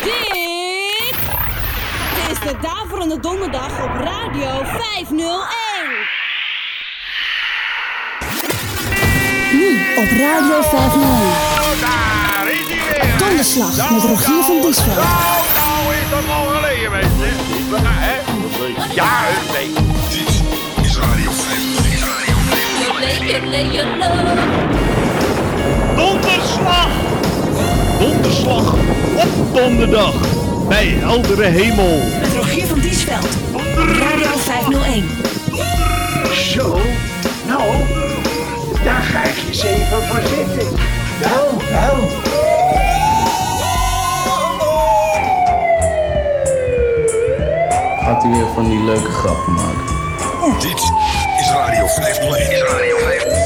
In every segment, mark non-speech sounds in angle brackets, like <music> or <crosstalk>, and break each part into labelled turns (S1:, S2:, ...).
S1: Dit is de Daverende Donderdag op Radio 501. Nu op Radio 501.
S2: Daar is hij weer.
S1: Donderslag met Rogier van Diesveld.
S2: Nou, nou is dat al geleden, mensen. Ja, hè? Ja, een week.
S3: Dit is Radio 501.
S4: Donderslag! Donderslag op donderdag bij heldere hemel.
S5: Met Rogier van Diesveld. Radio 501.
S6: Zo, nou, daar ga ik eens even voor zitten. Wel, wel.
S7: Gaat hij weer van die leuke grappen maken?
S3: Dit is Radio 501. Is Radio 501. 501.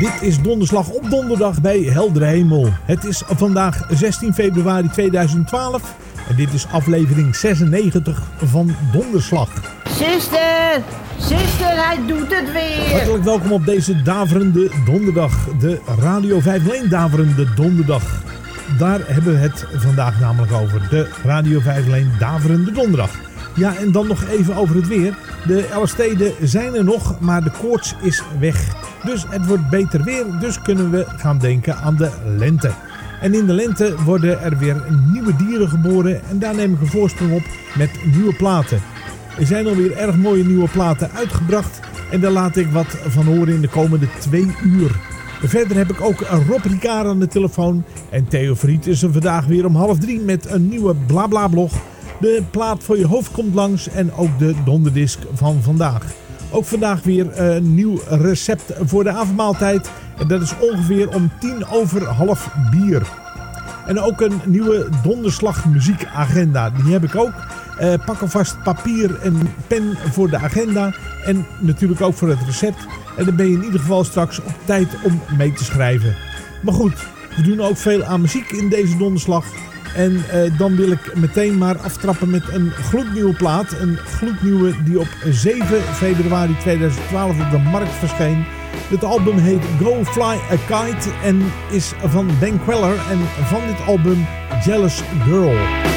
S8: Dit is donderslag op donderdag bij Heldere Hemel. Het is vandaag 16 februari 2012 en dit is aflevering 96 van Donderslag.
S9: Zuster, zuster, hij doet het weer.
S8: Hartelijk welkom op deze daverende donderdag, de Radio 501 daverende donderdag. Daar hebben we het vandaag namelijk over, de Radio 501 daverende donderdag. Ja, en dan nog even over het weer. De LST'den zijn er nog, maar de koorts is weg. Dus het wordt beter weer, dus kunnen we gaan denken aan de lente. En in de lente worden er weer nieuwe dieren geboren en daar neem ik een voorsprong op met nieuwe platen. Er zijn alweer erg mooie nieuwe platen uitgebracht en daar laat ik wat van horen in de komende twee uur. Verder heb ik ook Rob Ricard aan de telefoon en Theo Friet is er vandaag weer om half drie met een nieuwe blabla blog. De plaat voor je hoofd komt langs en ook de donderdisc van vandaag. Ook vandaag weer een nieuw recept voor de avondmaaltijd. En dat is ongeveer om tien over half bier. En ook een nieuwe donderslag muziekagenda. Die heb ik ook. Eh, pak alvast papier en pen voor de agenda. En natuurlijk ook voor het recept. En dan ben je in ieder geval straks op tijd om mee te schrijven. Maar goed, we doen ook veel aan muziek in deze donderslag. En eh, dan wil ik meteen maar aftrappen met een gloednieuwe plaat. Een gloednieuwe die op 7 februari 2012 op de markt verscheen. Het album heet Go Fly a Kite en is van Ben Queller. En van dit album Jealous Girl.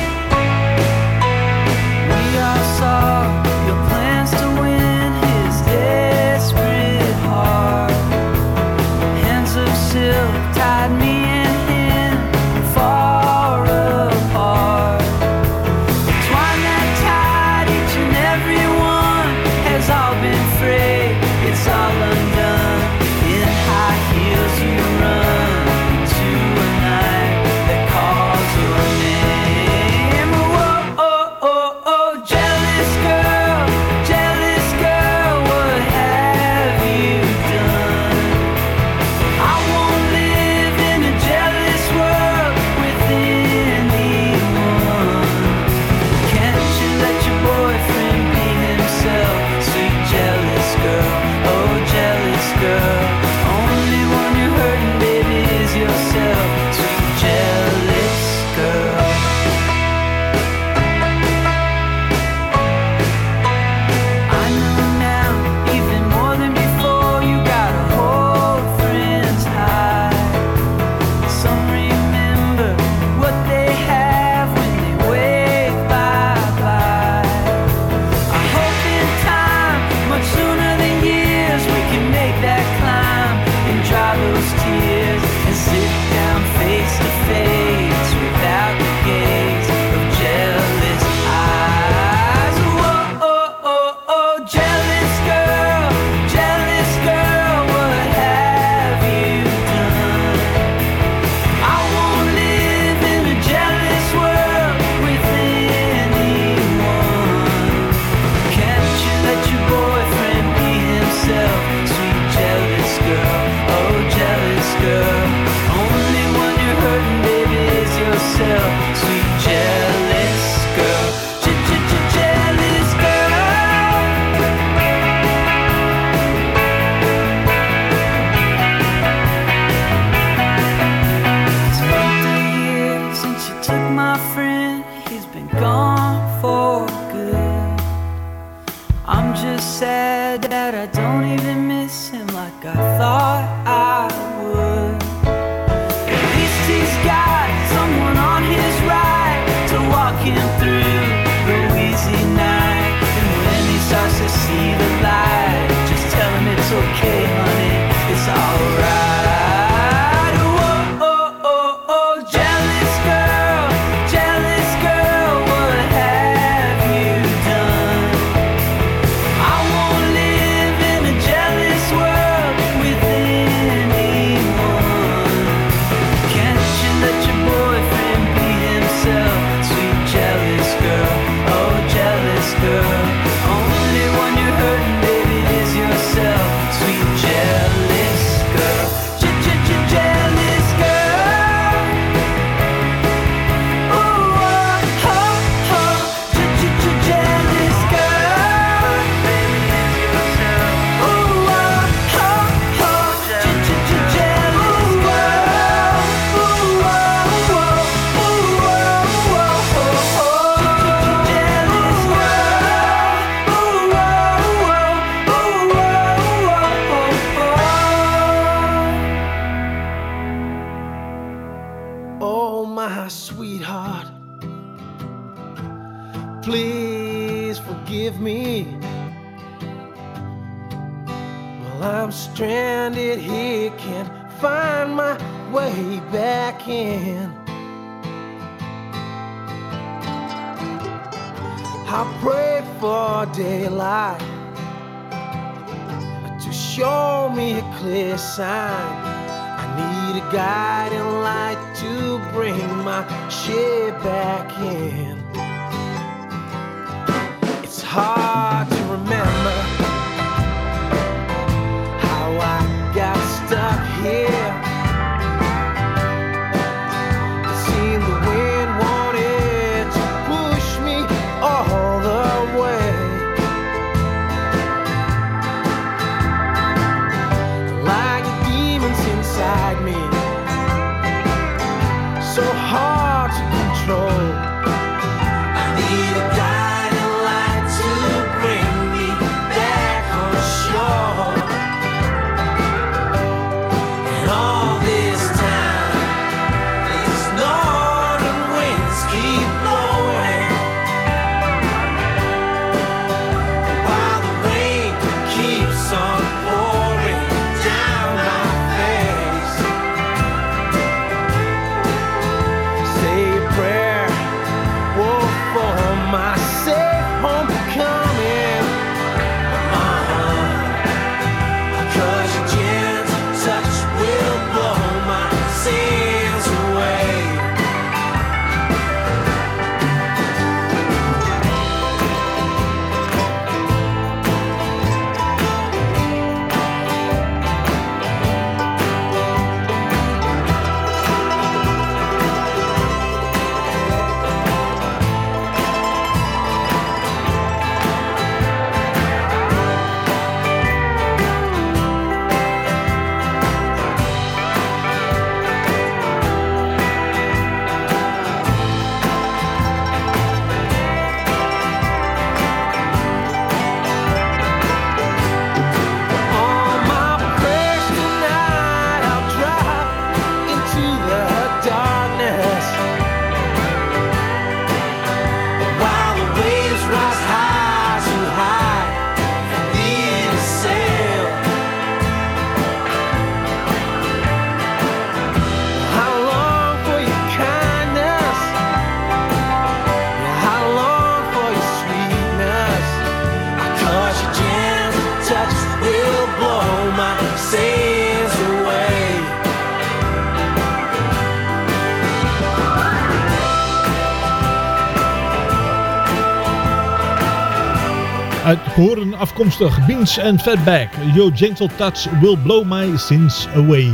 S10: afkomstig. Beans and Fatback. Your gentle touch will blow my sins away.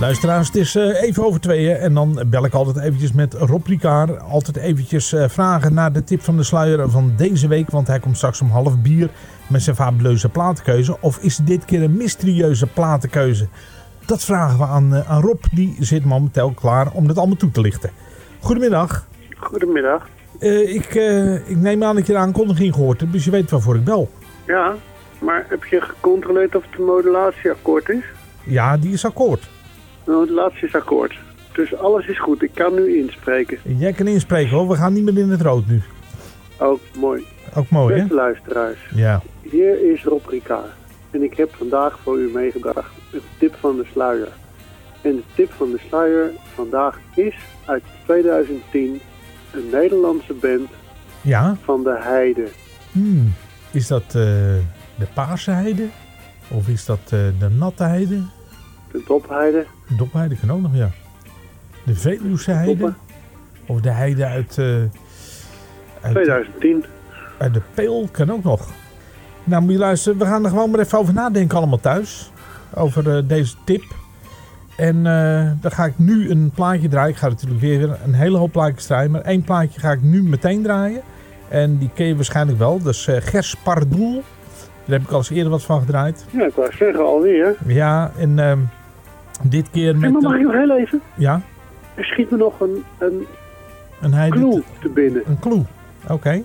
S8: Luisteraars, het is eh, even over tweeën en dan bel ik altijd eventjes met Rob Ricard. Altijd eventjes eh, vragen naar de tip van de sluier van deze week, want hij komt straks om half bier met zijn fabuleuze platenkeuze. Of is dit keer een mysterieuze platenkeuze? Dat vragen we aan, eh, aan Rob, die zit momenteel klaar om dat allemaal toe te lichten. Goedemiddag.
S11: Goedemiddag.
S8: Ik, ik neem aan dat je de aankondiging gehoord hebt, dus je weet waarvoor ik bel.
S11: Ja, maar heb je gecontroleerd of het een modulatieakkoord is?
S8: Ja, die is akkoord.
S11: Een modulatieakkoord. Dus alles is goed. Ik kan nu inspreken.
S8: Jij kan inspreken hoor, we gaan niet meer in het rood nu.
S11: Ook mooi.
S8: Ook mooi hè?
S11: Beste luisteraars.
S8: Ja.
S11: Hier is Rob Ricard. En ik heb vandaag voor u meegebracht een tip van de sluier. En de tip van de sluier vandaag is uit 2010 een Nederlandse band
S8: Ja?
S11: van de Heide.
S8: Hmm. Is dat eh, de paarse heide? Of is dat eh, de natte heide?
S11: De Dopheide.
S8: De dopheide kan ook nog, ja. De Veluwse heide?
S11: Doppen.
S8: Of de heide uit... eh, uit
S11: 2010.
S8: uit de Peel kan ook nog. Nou, moet je luisteren. We gaan er gewoon maar even over nadenken allemaal thuis. Over eh, deze tip. En eh, dan ga ik nu een plaatje draaien. Ik ga natuurlijk weer een hele hoop plaatjes draaien. Maar één plaatje ga ik nu meteen draaien. En die ken je waarschijnlijk wel. Dat is Gers Pardoel. Daar heb ik al eens eerder wat van gedraaid.
S11: Ja, ik wou zeggen alweer.
S8: Ja, en ehm, dit keer
S11: Hey,
S8: met...
S11: maar mag ik nog heel even?
S8: Ja,
S11: Er schiet me nog een, een
S8: een
S11: clue te binnen.
S8: Een clue. Oké.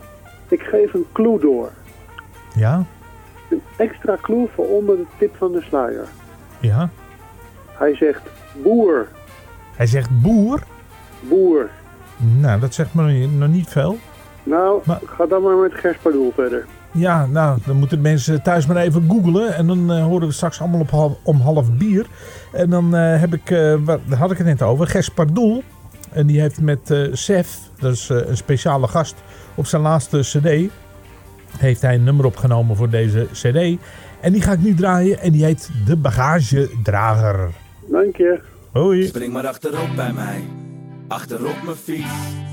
S11: Ik geef een clue door.
S8: Ja,
S11: Een extra clue voor onder de tip van de sluier.
S8: ja.
S11: Hij zegt boer,
S8: Hij zegt boer.
S11: boer.
S8: Nou, dat zegt me nog niet- veel.
S11: Nou,
S8: Maar-
S11: ga dan maar met Gerspardoel verder.
S8: Ja, nou, dan moeten de mensen thuis maar even googlen. En dan eh, horen we straks allemaal op half, om half bier. En dan eh, heb ik, eh, wat, daar had ik het net over, Gespardoel. En die heeft met eh Sef, dat is een speciale gast, op zijn laatste cd... heeft hij een nummer opgenomen voor deze cd. En die ga ik nu draaien en die heet De Bagagedrager.
S11: Dank je.
S8: Hoi.
S12: Spring maar achterop bij mij, achterop mijn fiets.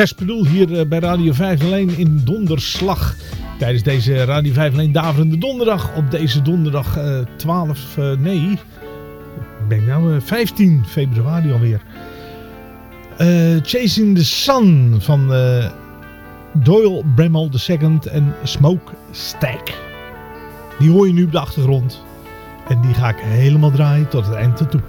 S8: Gespedoel hier eh, bij Radio 501 in Donderslag. Tijdens deze Radio 501 Daverende Donderdag. Op deze donderdag eh, 12, eh, nee, ben ik nou eh, 15 februari alweer. Eh, Chasing the Sun van eh, Doyle Bremel II en Smoke Stack. Die hoor je nu op de achtergrond. En die ga ik helemaal draaien tot het eind toe.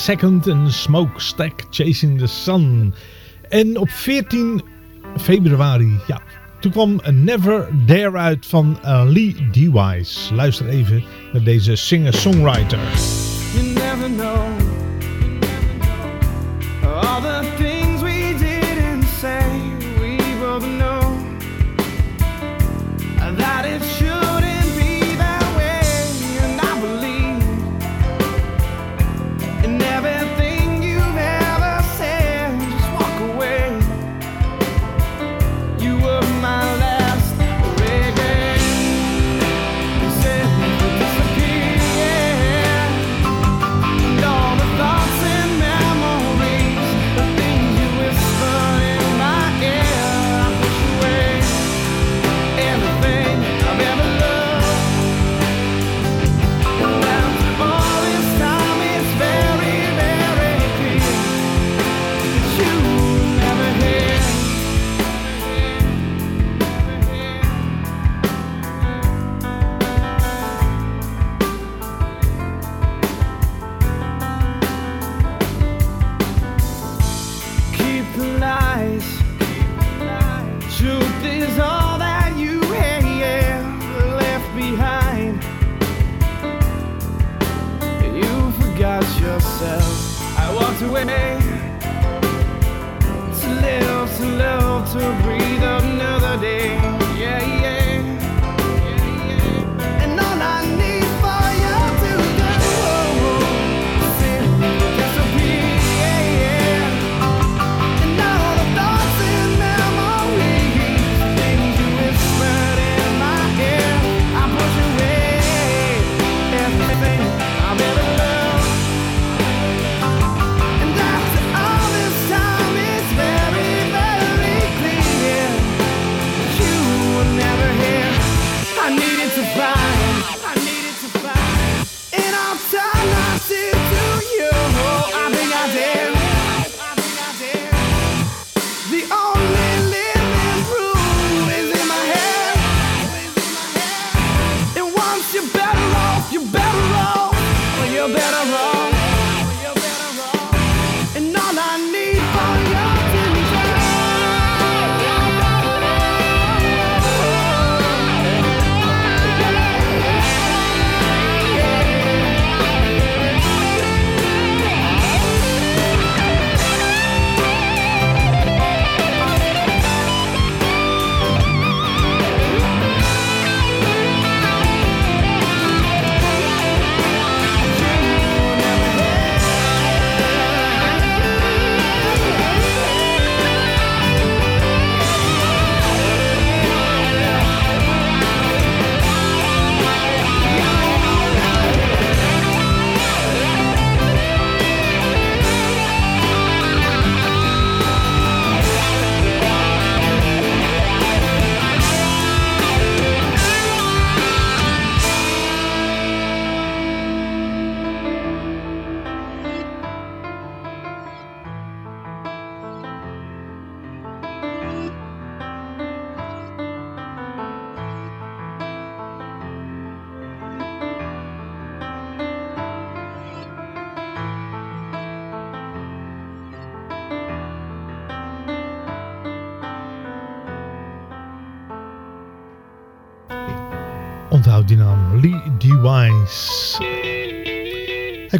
S13: Second en Smokestack Chasing the Sun. En op 14 februari, ja, toen kwam Never Dare uit van eh, Lee DeWise. Luister even naar deze singer-songwriter.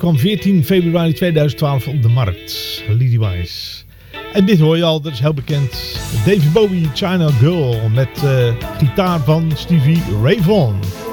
S13: kwam 14 februari 2012 op de markt. Leadywise. En dit hoor je al, dat is heel bekend. David Bowie, China Girl, met eh, gitaar van Stevie Ray Vaughan.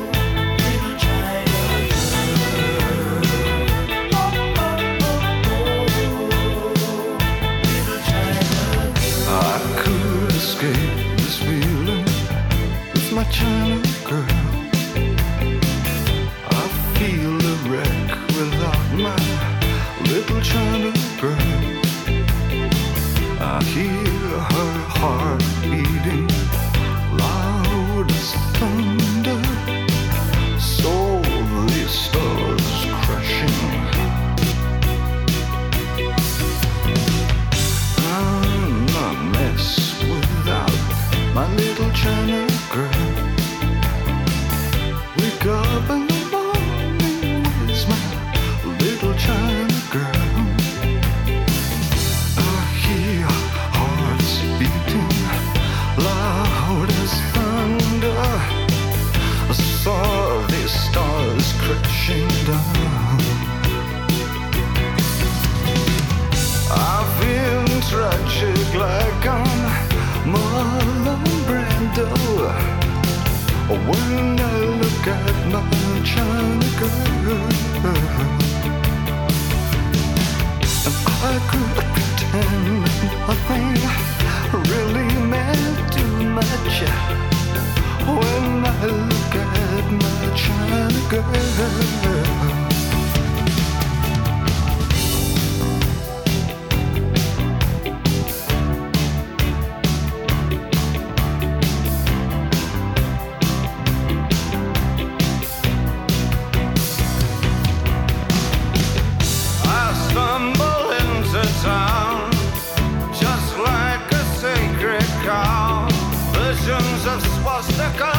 S14: Of swastikas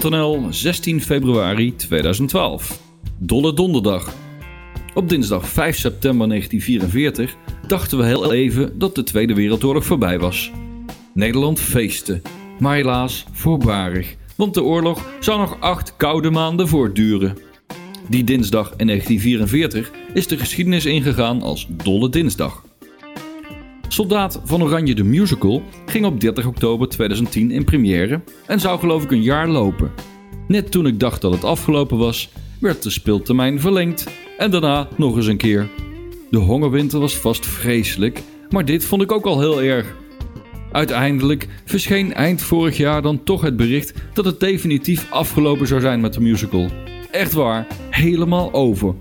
S15: Blablablog.nl, 16 februari 2012. Dolle Donderdag. Op dinsdag 5 september 1944 dachten we heel even dat de Tweede Wereldoorlog voorbij was. Nederland feestte, maar helaas voorbarig, want de oorlog zou nog acht koude maanden voortduren. Die dinsdag in 1944 is de geschiedenis ingegaan als Dolle Dinsdag. Soldaat van Oranje de Musical ging op 30 oktober 2010 in première en zou geloof ik een jaar lopen. Net toen ik dacht dat het afgelopen was, werd de speeltermijn verlengd en daarna nog eens een keer. De hongerwinter was vast vreselijk, maar dit vond ik ook al heel erg. Uiteindelijk verscheen eind vorig jaar dan toch het bericht dat het definitief afgelopen zou zijn met de musical. Echt waar, helemaal over.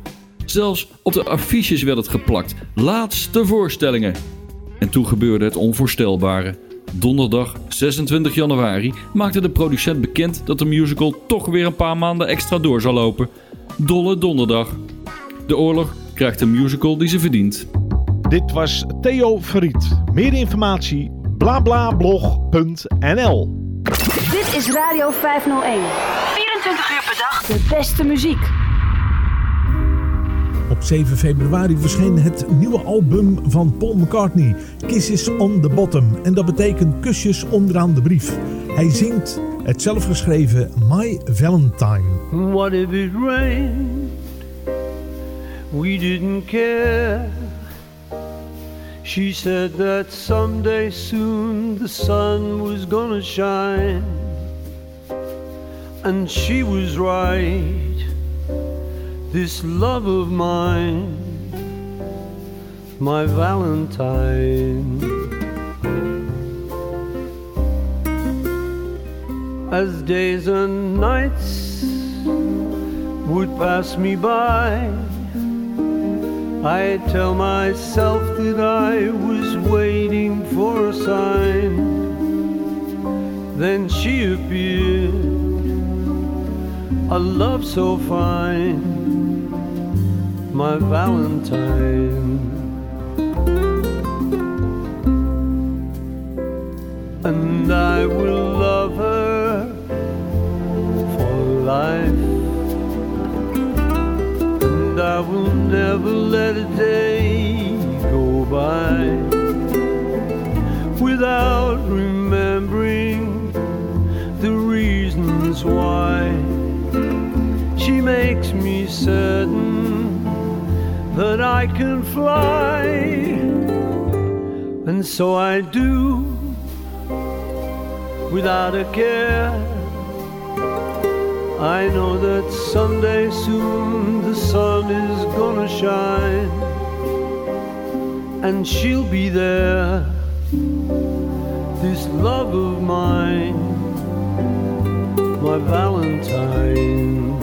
S15: Zelfs op de affiches werd het geplakt. Laatste voorstellingen. En toen gebeurde het onvoorstelbare. Donderdag 26 januari maakte de producent bekend dat de musical toch weer een paar maanden extra door zal lopen. Dolle Donderdag. De oorlog krijgt een musical die ze verdient.
S4: Dit was Theo Verriet. Meer informatie blablablog.nl
S5: Dit is Radio 501. 24 uur per dag de beste muziek.
S8: Op 7 februari verscheen het nieuwe album van Paul McCartney, Kisses on the Bottom. En dat betekent kusjes onderaan de brief. Hij zingt het zelfgeschreven My Valentine.
S16: What if it rained? We didn't care. She said that someday soon the sun was gonna shine. And she was right. This love of mine, my Valentine. As days and nights would pass me by, I tell myself that I was waiting for a sign. Then she appeared, a love so fine, my Valentine. And I will love her for life. And I will never let a day go by without remembering the reasons why makes me certain that I can fly. And so I do without a care. I know that someday soon the sun is gonna shine and she'll be there. This love of mine, my Valentine.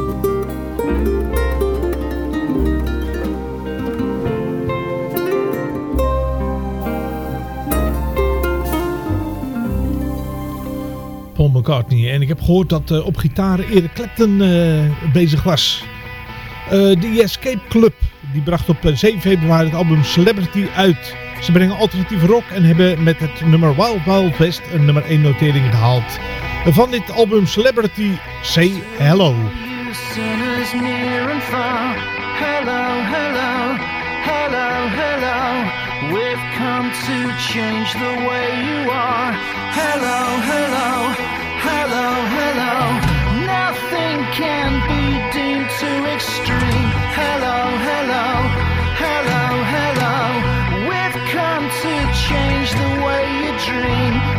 S8: En ik heb gehoord dat eh, op gitaar Eric Clapton eh, bezig was. Eh, de Escape Club die bracht op eh, 7 februari het album Celebrity uit. Ze brengen alternatieve rock en hebben met het nummer Wild Wild West een nummer 1 notering gehaald. Van dit album Celebrity Say Hello.
S17: come to change the way you are. Hello, hello, hello, hello. Nothing can be deemed too extreme. Hello, hello, hello, hello. We've come to change the way you dream.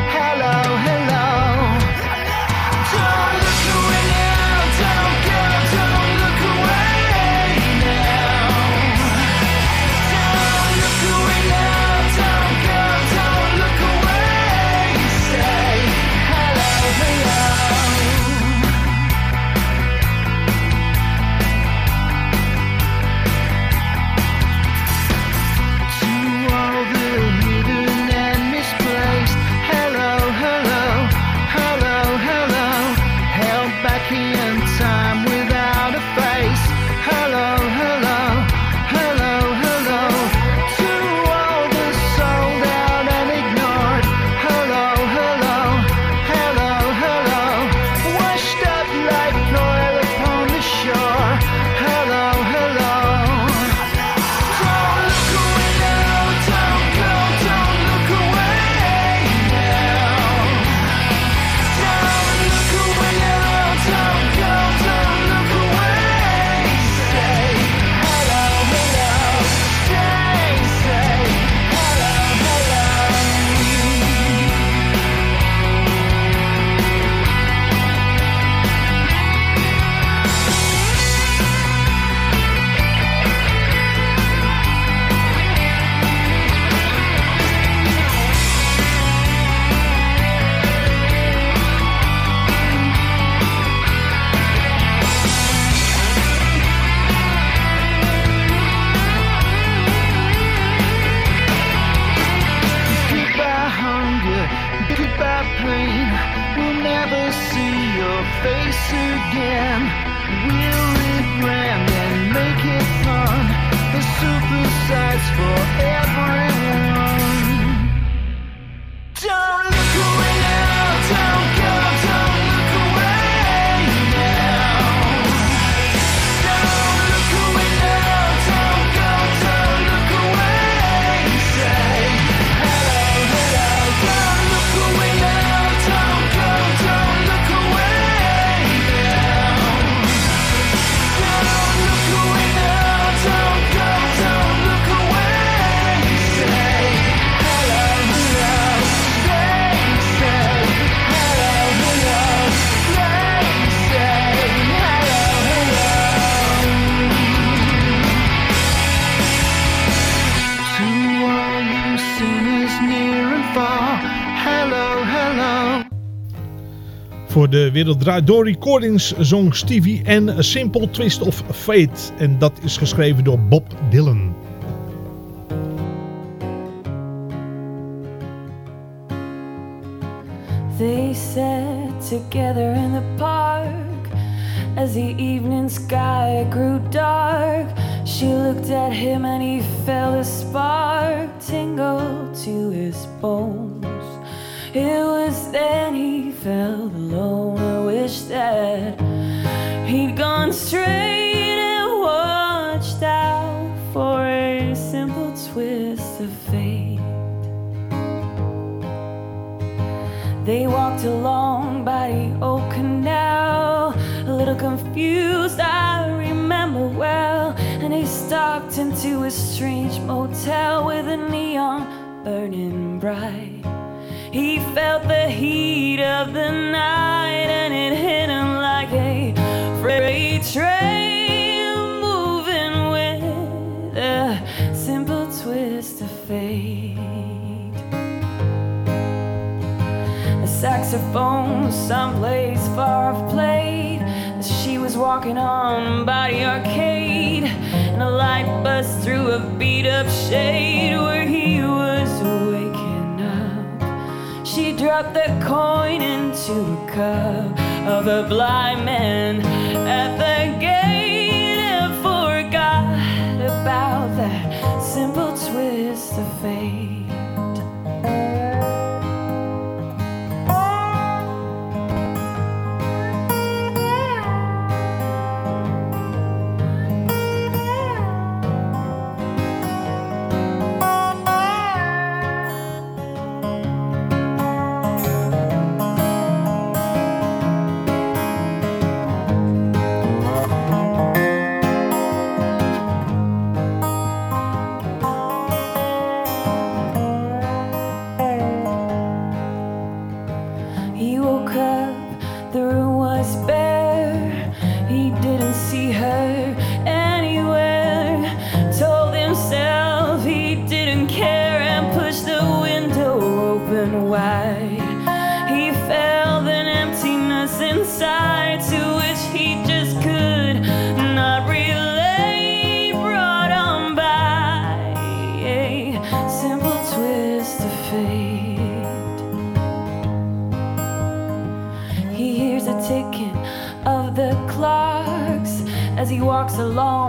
S8: Voor de Wereld Draait Door Recordings zong Stevie en A Simple Twist of Fate. En dat is geschreven door Bob Dylan.
S18: They sat together in the park as the evening sky grew dark. She looked at him and he felt a spark tingle to his bones. It was then he felt alone. I wish that he'd gone straight and watched out for a simple twist of fate. They walked along by the old canal, a little confused, I remember well. And they stopped into a strange motel with a neon burning bright. He felt the heat of the night and it hit him like a freight train moving with a simple twist of fate. A saxophone someplace far off played as she was walking on by the arcade and a light buzzed through a beat up shade where he dropped the coin into a cup of a blind man at the gate and forgot about that simple twist of fate walks
S16: alone.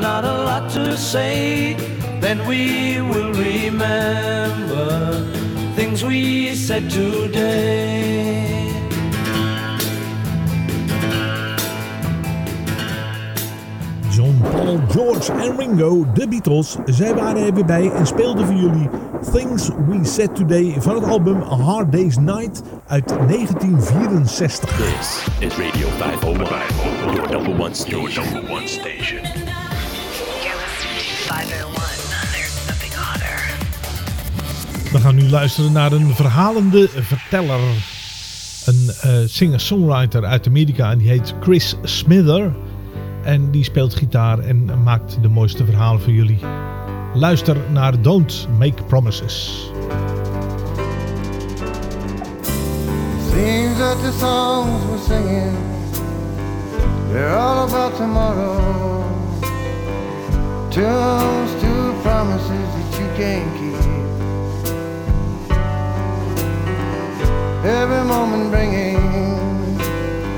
S16: not a lot to say. Then we will remember things we said today.
S8: John, Paul, George en Ringo, de Beatles, zij waren er weer bij en speelden voor jullie Things We Said Today van het album A Hard Day's Night uit 1964.
S19: This is Radio 501, your. Your number one station.
S8: we gaan nu luisteren naar een verhalende verteller. Een uh, singer-songwriter uit Amerika en die heet Chris Smither. En die speelt gitaar en maakt de mooiste verhalen voor jullie. Luister naar Don't Make Promises.
S20: Seems that the songs we're singing They're all about tomorrow Tunes to promises that you can't every moment bringing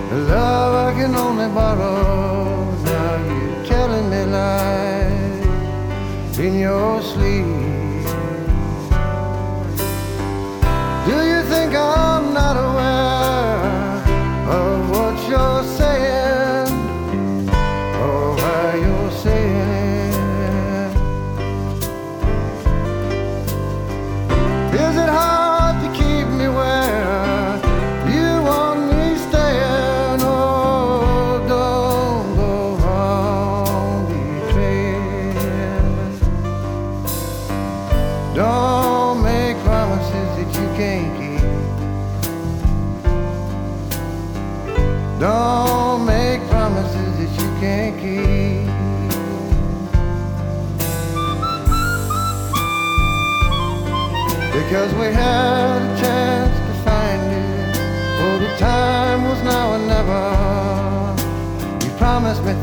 S20: the love I can only borrow. Now you're telling me lies in your sleep. Do you think I'm not aware of what?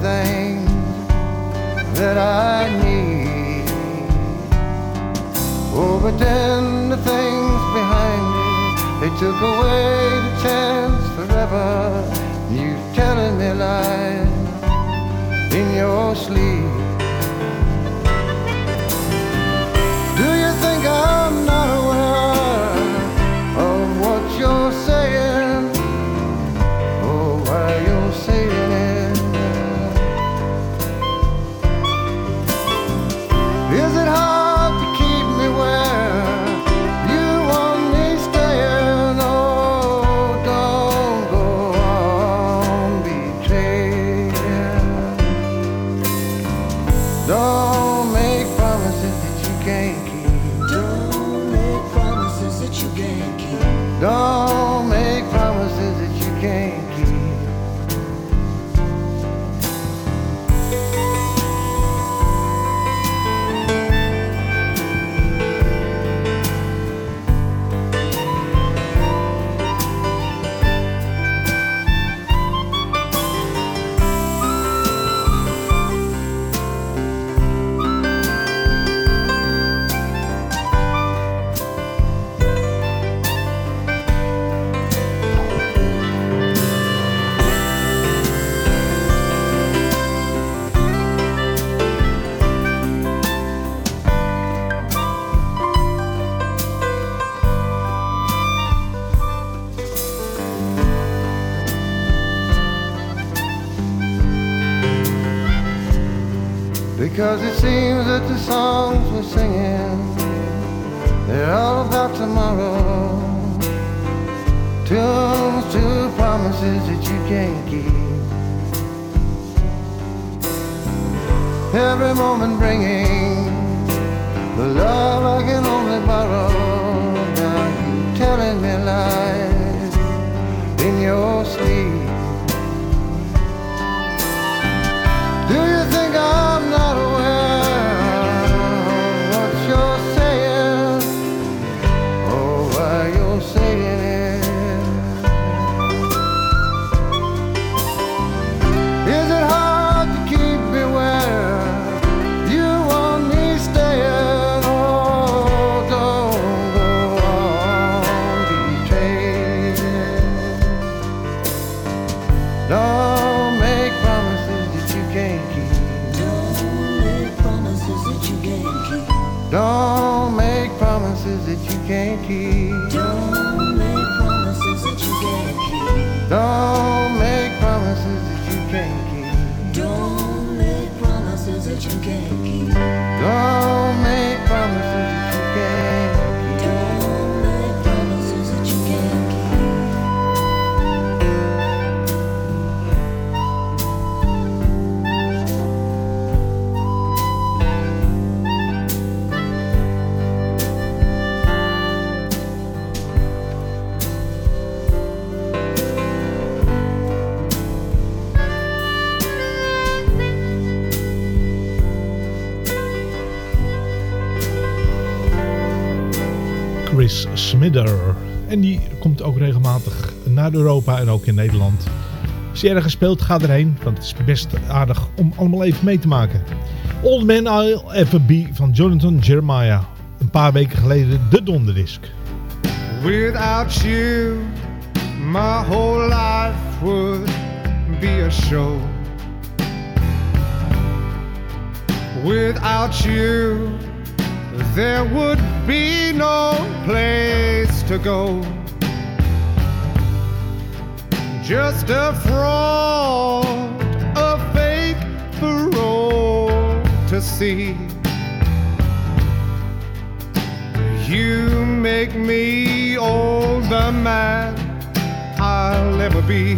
S20: everything that I need.
S21: Oh, but then the things behind me, they took away the chance forever. You telling me lies in your sleep. Because it seems that the songs we're singing, they're all about tomorrow. Tunes to promises that you can't keep. Every moment bringing the love I can only borrow. Now you telling me lies in your sleep.
S8: En die komt ook regelmatig naar Europa en ook in Nederland. Als je ergens speelt, ga erheen. Want het is best aardig om allemaal even mee te maken. Old Man I'll Ever Be van Jonathan Jeremiah. Een paar weken geleden de donderdisc.
S13: Without you, my whole life would be a show. Without you, there would be no place to go. Just a fraud, a fake parole to see. You make me all the man I'll ever be.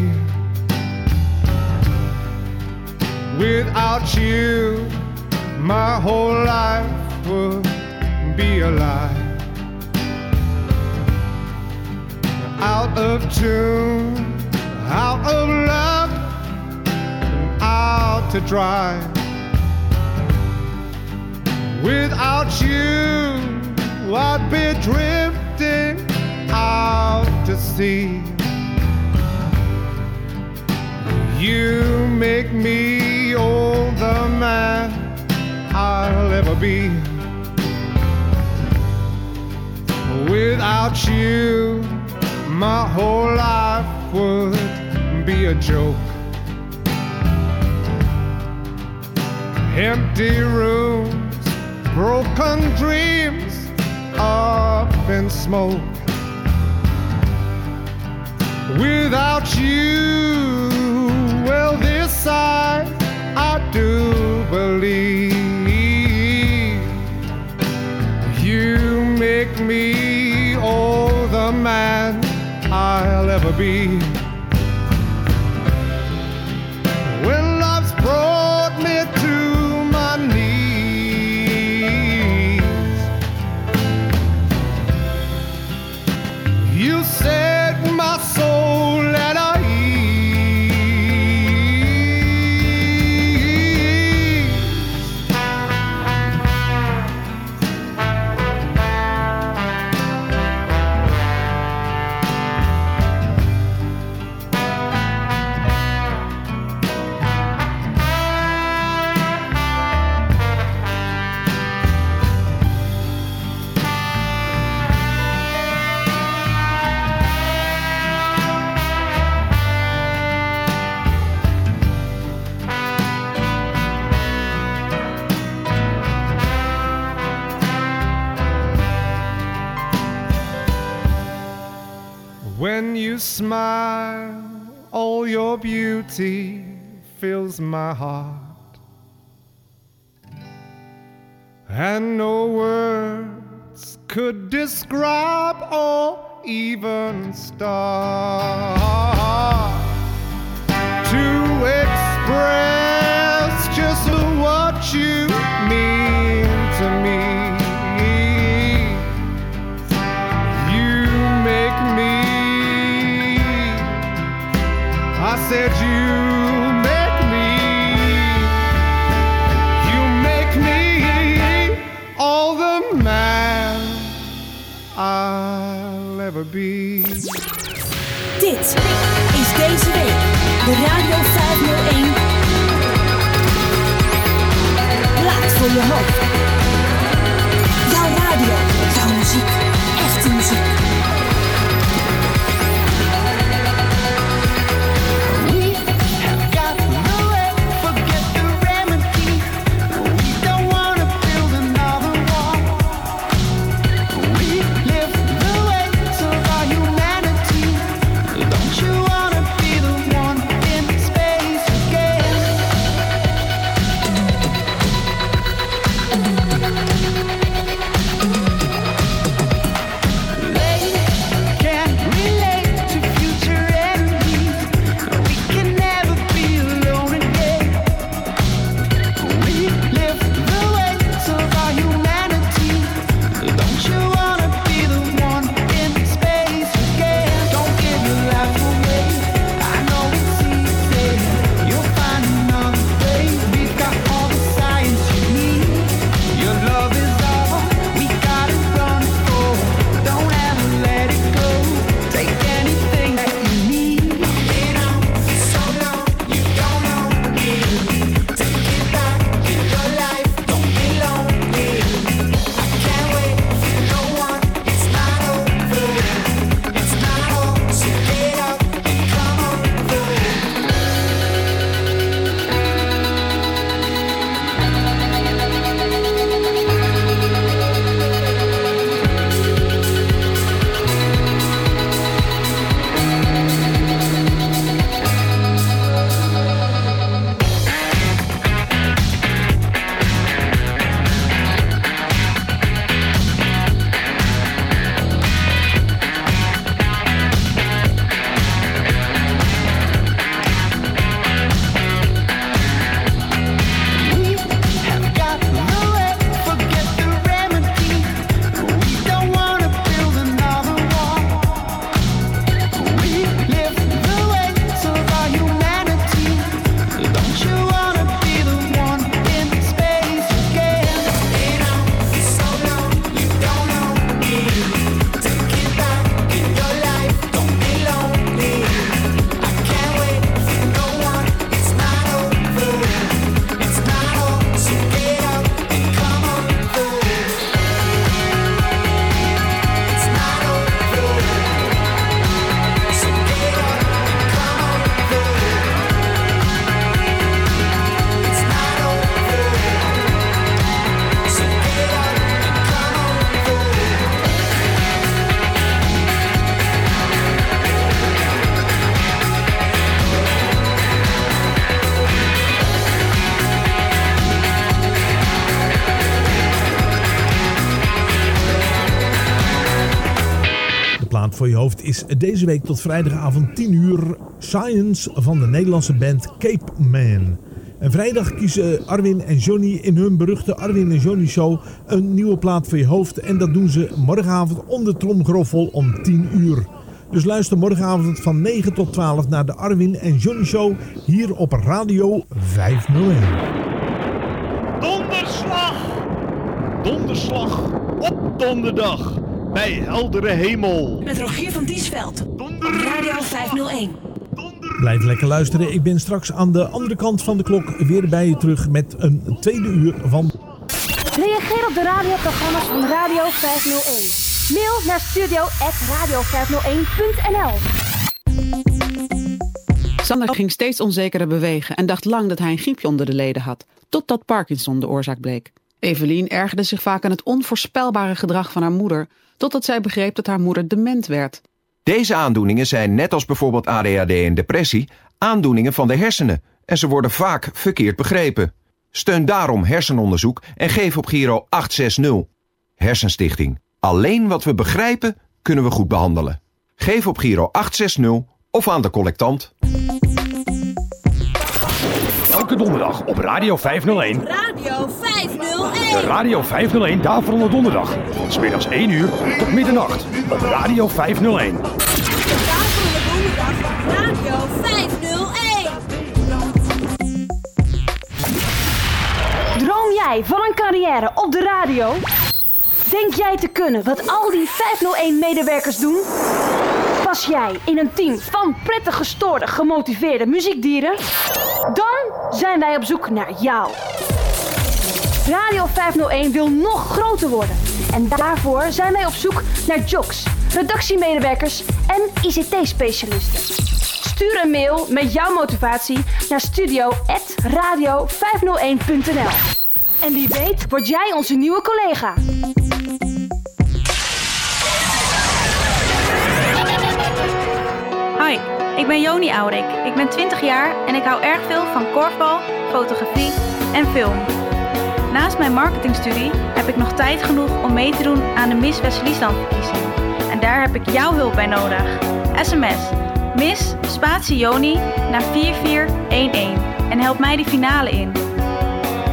S13: Without you, my whole life would be a Out of tune, out of love, out to dry. Without you, I'd be drifting out to sea. You make me all the man I'll ever be. Without you, my whole life would be a joke. Empty rooms, broken dreams, up in smoke. Without you, well, this I, I do believe. You make me ever be. Fills my heart. And no words could describe or even start to express just what you mean to me. You make me. I said you
S1: Dit is deze week de Radio 501. Plaat voor je hoofd.
S8: Is deze week tot vrijdagavond 10 uur Science van de Nederlandse band Cape Man. En vrijdag kiezen Arwin en Johnny in hun beruchte Arwin en Johnny show een nieuwe plaat voor je hoofd. En dat doen ze morgenavond om de tromgroffel om 10 uur. Dus luister morgenavond van 9 tot 12 naar de Arwin en Johnny show hier op Radio 501.
S4: Donderslag! Donderslag op donderdag bij heldere hemel.
S1: Met Rogier van Diesveld. Radio 501.
S8: Blijf lekker luisteren. Ik ben straks aan de andere kant van de klok weer bij je terug met een tweede uur van...
S5: Reageer op de radioprogramma's van Radio 501. Mail naar studio.radio501.nl
S22: Sander ging steeds onzekerder bewegen en dacht lang dat hij een griepje onder de leden had, totdat Parkinson de oorzaak bleek. Evelien ergerde zich vaak aan het onvoorspelbare gedrag van haar moeder, totdat zij begreep dat haar moeder dement werd.
S23: Deze aandoeningen zijn net als bijvoorbeeld ADHD en depressie aandoeningen van de hersenen en ze worden vaak verkeerd begrepen. Steun daarom hersenonderzoek en geef op Giro 860. Hersenstichting. Alleen wat we begrijpen kunnen we goed behandelen. Geef op Giro 860 of aan de collectant.
S19: Elke donderdag op Radio 501.
S1: Radio 501.
S19: De Radio 501 Daverende Donderdag. Van 's middags 1 uur tot middernacht op Radio 501.
S1: Daverende donderdag op Radio 501.
S5: Droom jij van een carrière op de radio? Denk jij te kunnen wat al die 501-medewerkers doen? Pas jij in een team van prettig gestoorde, gemotiveerde muziekdieren? Dan zijn wij op zoek naar jou. Radio 501 wil nog groter worden. En daarvoor zijn wij op zoek naar jocks, redactiemedewerkers en ICT-specialisten. Stuur een mail met jouw motivatie naar studio.radio501.nl. En wie weet word jij onze nieuwe collega.
S24: Hoi, ik ben Joni Aurik. Ik ben 20 jaar en ik hou erg veel van korfbal, fotografie en film. Naast mijn marketingstudie heb ik nog tijd genoeg om mee te doen aan de Miss West-Friesland-verkiezing. En daar heb ik jouw hulp bij nodig. SMS Miss Spatie Joni naar 4411 en help mij de finale in.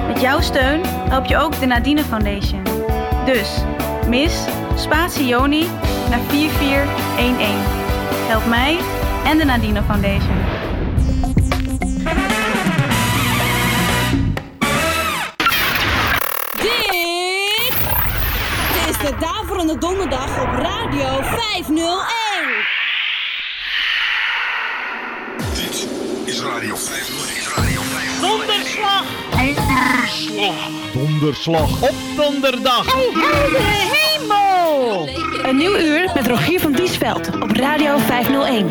S24: Met jouw steun help je ook de Nadine Foundation. Dus Miss Spatie Joni naar 4411. Help mij en de Nadine Foundation.
S1: Daverende Donderdag op Radio 501.
S3: Dit is Radio 501. Is Radio 501.
S1: Donderslag!
S4: Donderslag! Donderslag op donderdag!
S5: heldere hemel! Een nieuw uur met Rogier van Diesveld op Radio 501.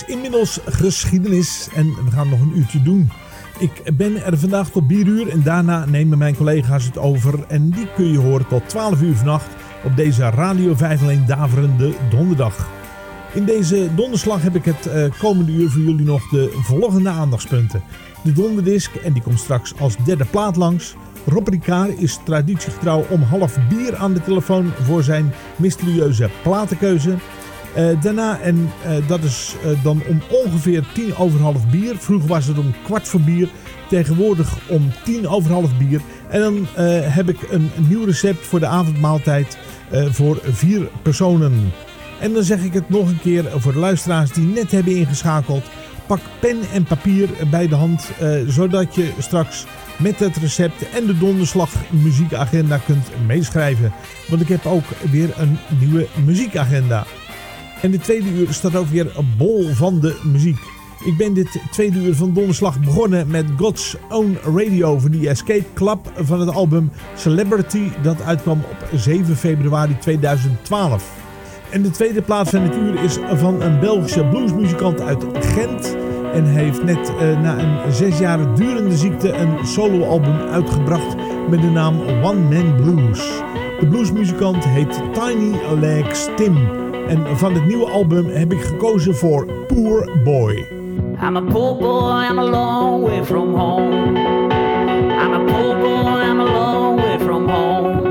S8: Is inmiddels geschiedenis en we gaan nog een uurtje doen. Ik ben er vandaag tot 4 uur en daarna nemen mijn collega's het over. En die kun je horen tot 12 uur vannacht op deze Radio 501 Daverende Donderdag. In deze donderslag heb ik het eh, komende uur voor jullie nog de volgende aandachtspunten. De donderdisc en die komt straks als derde plaat langs. Rob Ricard is traditiegetrouw om half bier aan de telefoon voor zijn mysterieuze platenkeuze. Eh, daarna, en eh, dat is eh, dan om ongeveer tien over half bier. Vroeger was het om kwart voor bier. Tegenwoordig om tien over half bier. En dan heb ik een, nieuw recept voor de avondmaaltijd voor vier personen. En dan zeg ik het nog een keer voor de luisteraars die net hebben ingeschakeld. Pak pen en papier bij de hand, zodat je straks met het recept en de donderslag muziekagenda kunt meeschrijven. Want ik heb ook weer een nieuwe muziekagenda. En de tweede uur staat ook weer bol van de muziek. Ik ben dit tweede uur van donderslag begonnen met God's Own Radio van die Escape Club van het album Celebrity dat uitkwam op 7 februari 2012. En de tweede plaats van het uur is van een Belgische bluesmuzikant uit Gent. En hij heeft net eh, na een zes jaar durende ziekte een soloalbum uitgebracht met de naam One Man Blues. De bluesmuzikant heet Tiny Legs Tim. En van het nieuwe album heb ik gekozen voor Poor Boy.
S17: I'm a poor boy, I'm a long way from home. I'm a poor boy, I'm a long way from home.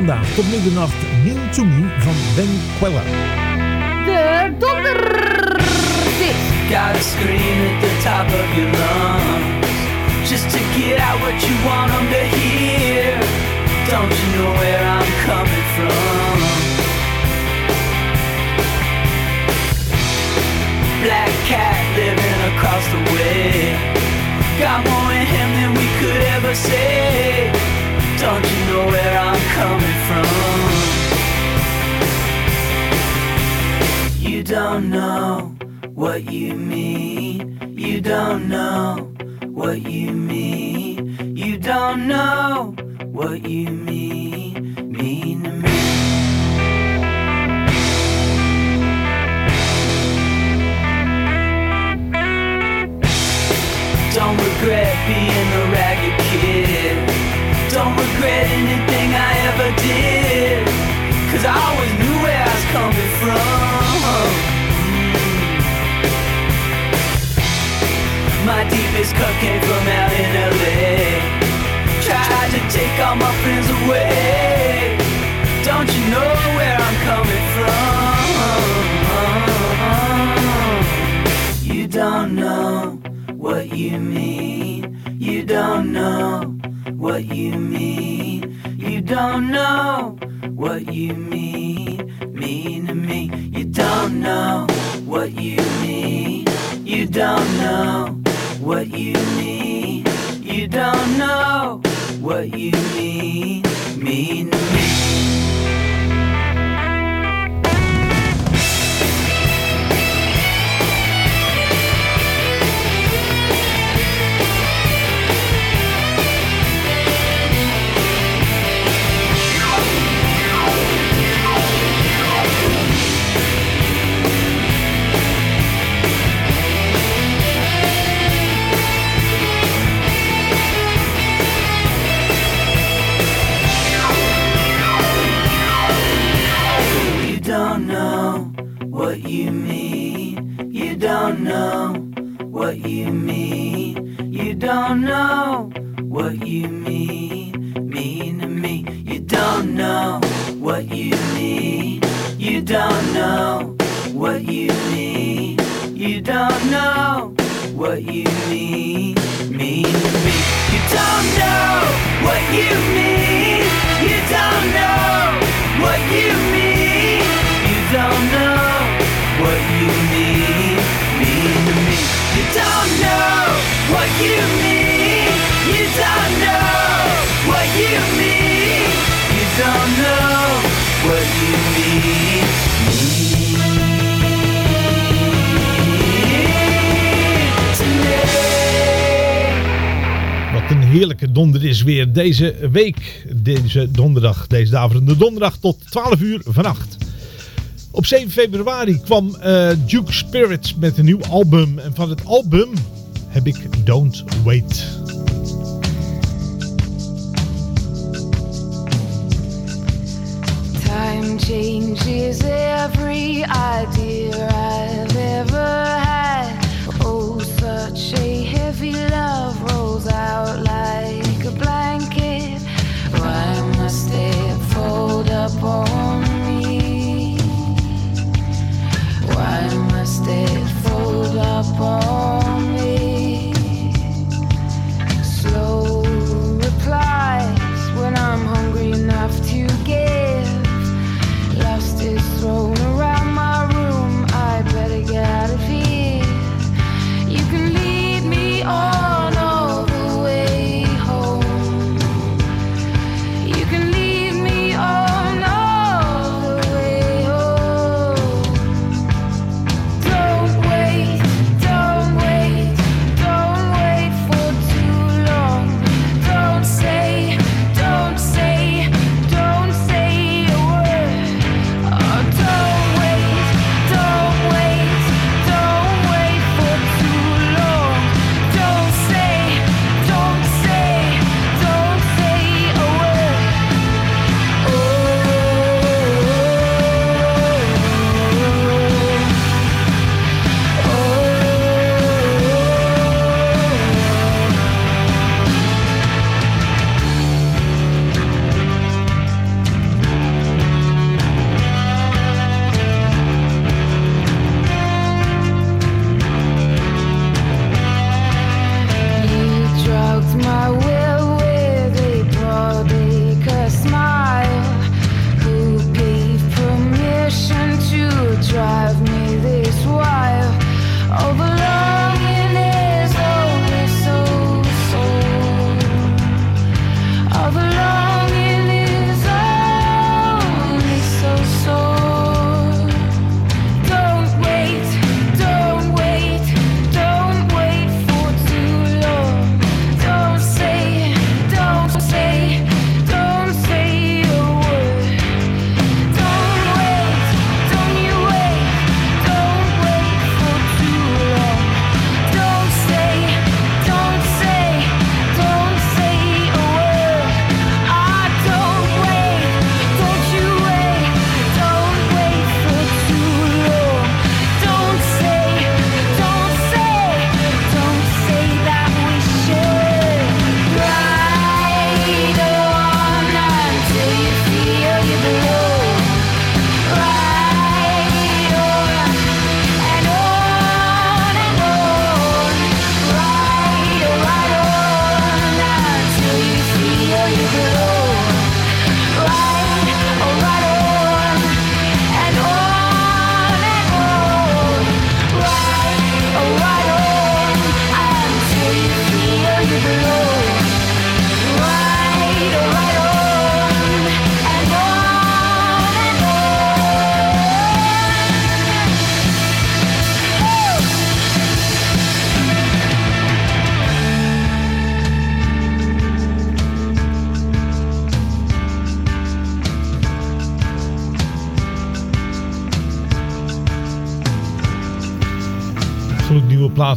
S8: Vandaag tot middernacht Mean to Me van Ben Queller.
S5: De donderdisc.
S17: Gotta scream at the top of your lungs Just to get out what you want 'em to hear Don't you know where I'm coming from? Black cat living across the way Got more in him than we could ever say Don't you know where I'm coming from? You don't know what you mean. You don't know what you mean. You don't know what you mean. You mean. You don't know what you mean. You don't know what you mean. Mean to me. You don't know what you mean. You don't know what you mean. You don't know what you mean.
S8: Deze week. Deze donderdag, deze daverende donderdag tot 12 uur vannacht. Op 7 februari kwam eh, Duke Spirits met een nieuw album. En van het album heb ik Don't Wait.
S25: Time changes every idea I've ever had. Oh, such a heavy love rolls out like. Blanket, why must it fold up on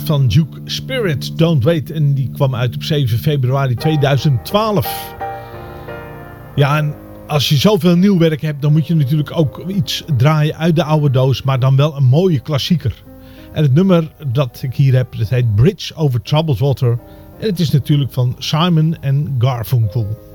S4: van Duke Spirit, Don't Wait. En die kwam uit op 7 februari 2012. Ja, en als je zoveel nieuw werk hebt, dan moet je natuurlijk ook iets draaien uit de oude doos. Maar dan wel een mooie klassieker. En het nummer dat ik hier heb, dat heet Bridge Over Troubled Water. En het is natuurlijk van Simon en Garfunkel.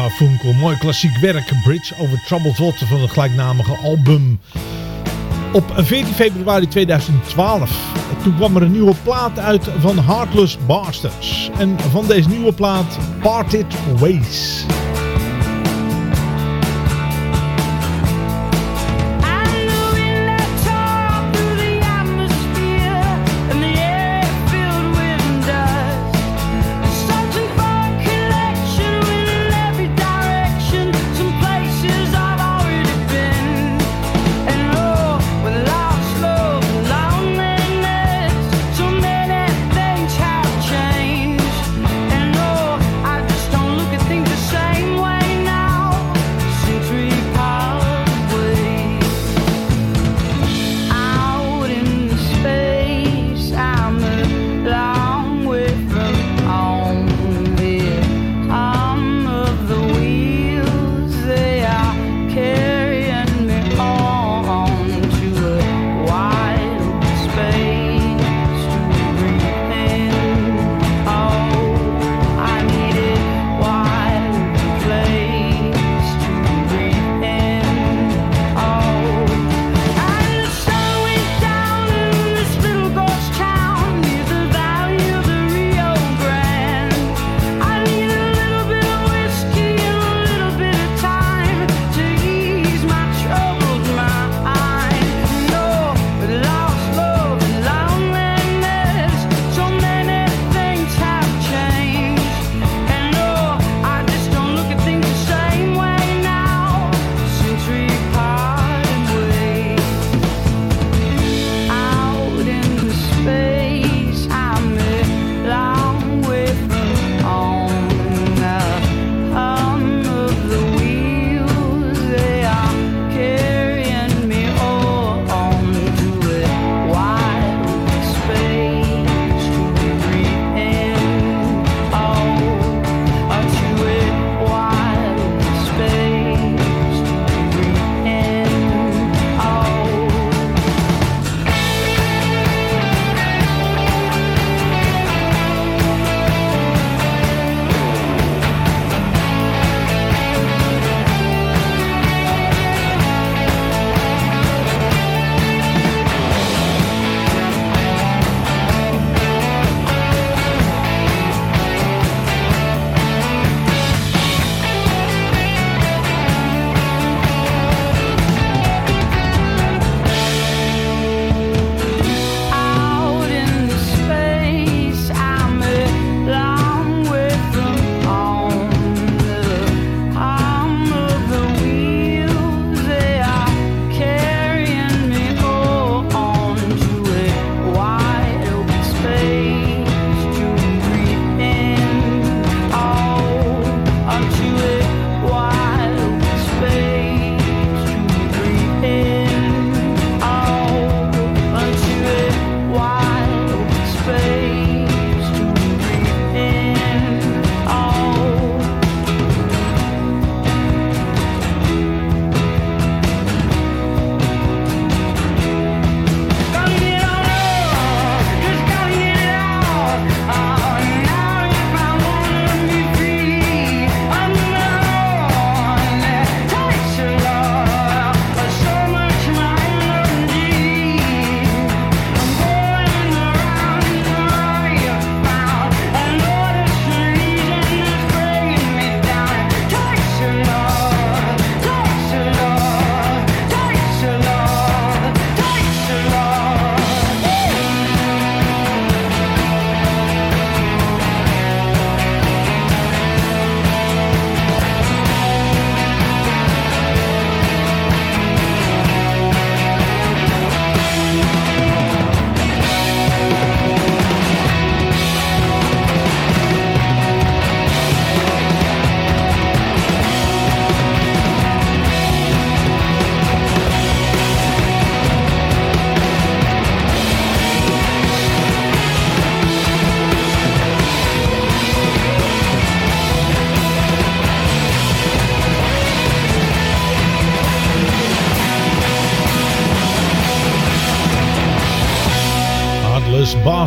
S4: Garfunkel, mooi klassiek werk. Bridge over Troubled Water van het gelijknamige album. Op 14 februari 2012. Het
S5: toen kwam er een nieuwe plaat uit van Heartless Bastards. En van deze nieuwe plaat Parted Ways.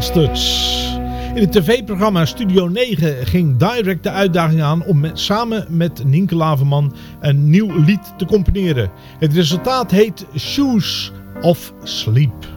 S5: In het tv-programma Studio 9 ging Direct de uitdaging aan om samen met Nienke Laverman een nieuw lied te componeren. Het resultaat heet Shoes of Sleep.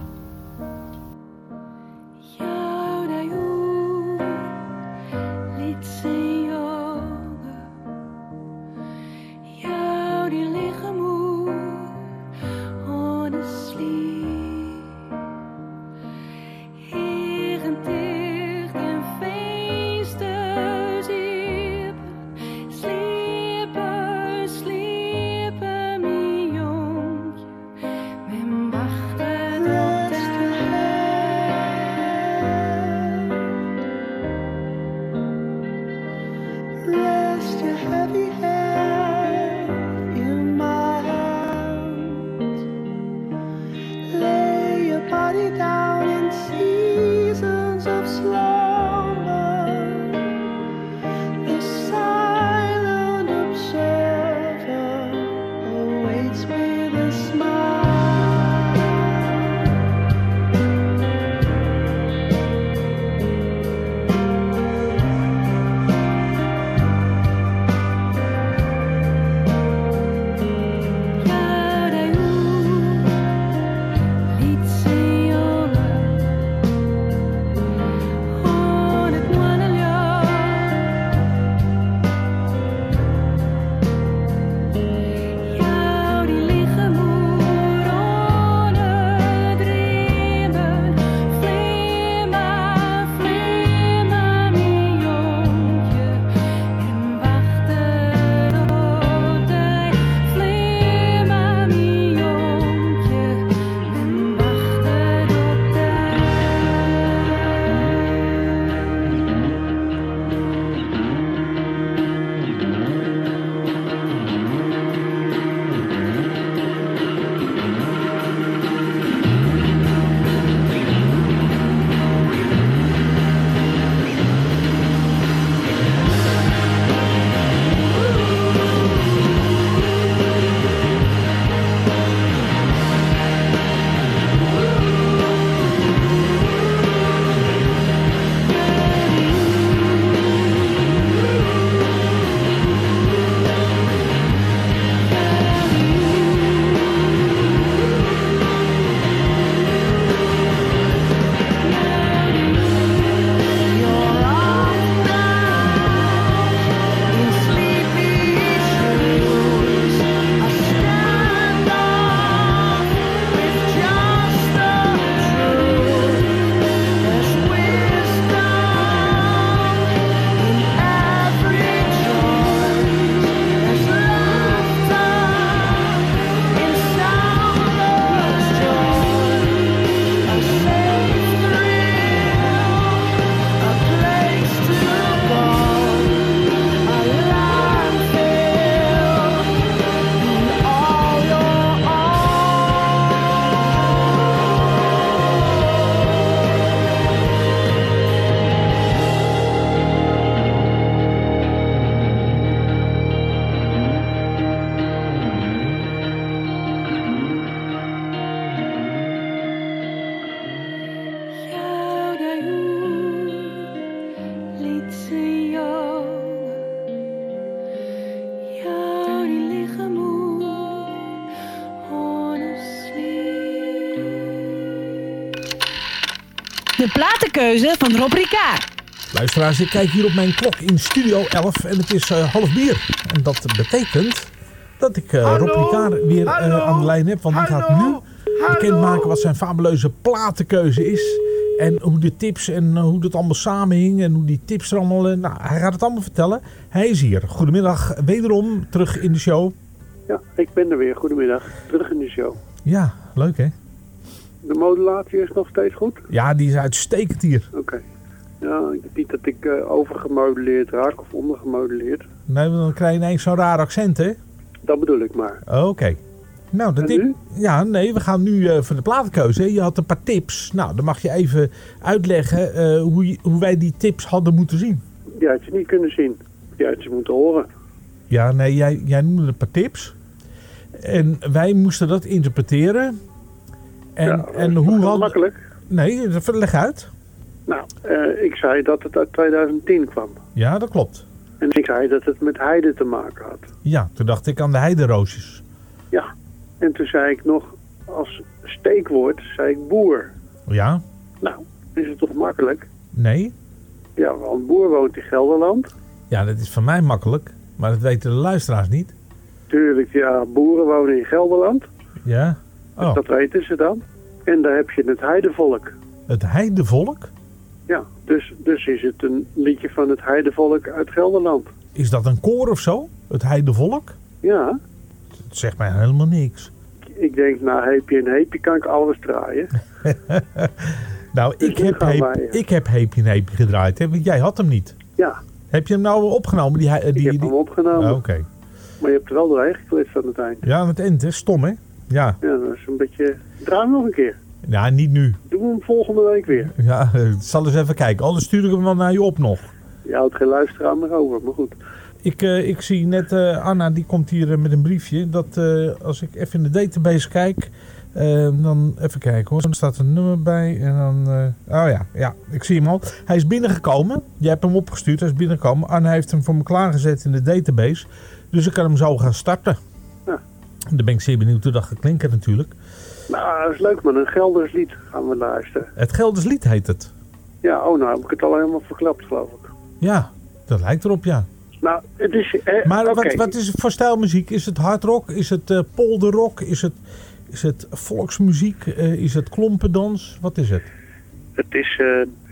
S1: De platenkeuze van Rob Ricard.
S8: Luisteraars, ik kijk hier op mijn klok in Studio 11 en het is eh, half bier. En dat betekent dat ik eh, Rob Ricard weer eh, aan de lijn heb. Want die gaat nu bekendmaken wat zijn fabuleuze platenkeuze is. En hoe de tips en hoe dat allemaal samenhing en hoe die tips er allemaal... nou, hij gaat het allemaal vertellen. Hij is hier. Goedemiddag, wederom terug in de show.
S26: Ja, ik ben er weer. Goedemiddag. Terug in de show.
S8: Ja, leuk hè?
S26: De modulatie is nog steeds goed?
S8: Ja, die is uitstekend hier.
S26: Oké. Ja, ik denk niet dat ik eh, overgemoduleerd raak of ondergemoduleerd.
S8: Nee, dan krijg je ineens zo'n raar accent hè?
S26: Dat bedoel ik maar.
S8: Oké. Nou, de tip. Ja, nee, we gaan nu eh, voor de platenkeuze. Je had een paar tips. Nou, dan mag je even uitleggen eh, hoe, je- hoe wij die tips hadden moeten zien.
S26: Die had je niet kunnen zien. Die had je moeten horen.
S8: Ja, nee, jij, jij noemde een paar tips. En wij moesten dat interpreteren. En, en hoe had...
S26: Makkelijk.
S8: Nee, leg uit.
S26: Nou, eh, ik zei dat het uit 2010 kwam.
S8: Ja, dat klopt.
S26: En ik zei dat het met heide te maken had.
S8: Ja, toen dacht ik aan de heideroosjes.
S26: Ja. En toen zei ik nog als steekwoord, zei ik boer.
S8: Ja?
S26: Nou, is het toch makkelijk?
S8: Nee?
S26: Ja, want boer woont in Gelderland.
S8: Ja, dat is van mij makkelijk. Maar dat weten de luisteraars niet.
S26: Tuurlijk, ja, boeren wonen in Gelderland.
S8: Ja? Oh,
S26: Dat weten ze dan. En daar heb je het heidevolk.
S8: het heidevolk?
S26: Ja, dus, dus is het een liedje van het heidevolk uit Gelderland.
S8: Is dat een koor of zo? Het heidevolk?
S26: Ja,
S8: Dat zegt mij helemaal niks.
S26: ik denk, nou, heepje en heepje kan ik alles draaien. <laughs>
S8: Nou,
S26: Dus
S8: ik heb, heep,
S26: wij-
S8: ik heb Heepje en Heepje gedraaid, hè? want jij had hem niet.
S26: Ja,
S8: Heb je hem nou opgenomen? Die, die,
S26: ik heb
S8: die...
S26: hem opgenomen.
S8: Ah, Oké.
S26: Maar je hebt er wel doorheen geklitst aan het eind.
S8: Ja, aan het eind, hè? Stom, hè? Ja.
S26: Ja, dat is een beetje... Draai hem nog een keer.
S8: Ja, niet nu.
S26: Doen we hem volgende week weer.
S8: Ja, ik <laughs> zal eens even kijken. Anders stuur ik hem wel naar je op nog.
S26: Je houdt geen luisteraar meer over, maar goed.
S8: Ik, eh, ik zie net eh, Anna, die komt hier eh, met een briefje. Dat als ik even in de database kijk, dan even kijken hoor. Dan staat een nummer bij en dan... oh ja, ja, ik zie hem al. Hij is binnengekomen. Jij hebt hem opgestuurd, hij is binnengekomen. Anna heeft hem voor me klaargezet in de database. Dus ik kan hem zo gaan starten. Dan ben ik zeer benieuwd hoe dat gaat klinken natuurlijk.
S26: Nou, dat is leuk man. Een Gelders lied gaan we luisteren.
S8: Het Gelders Lied heet het.
S26: Ja, oh nou heb ik het al helemaal verklapt geloof ik.
S8: Ja, dat lijkt erop, ja.
S26: Nou, het is... Eh,
S8: Maar wat, wat is het voor stijlmuziek? Is het hardrock? Is het eh polderrock? Is het, is het volksmuziek? Eh, is het klompendans? Wat is het?
S26: Het is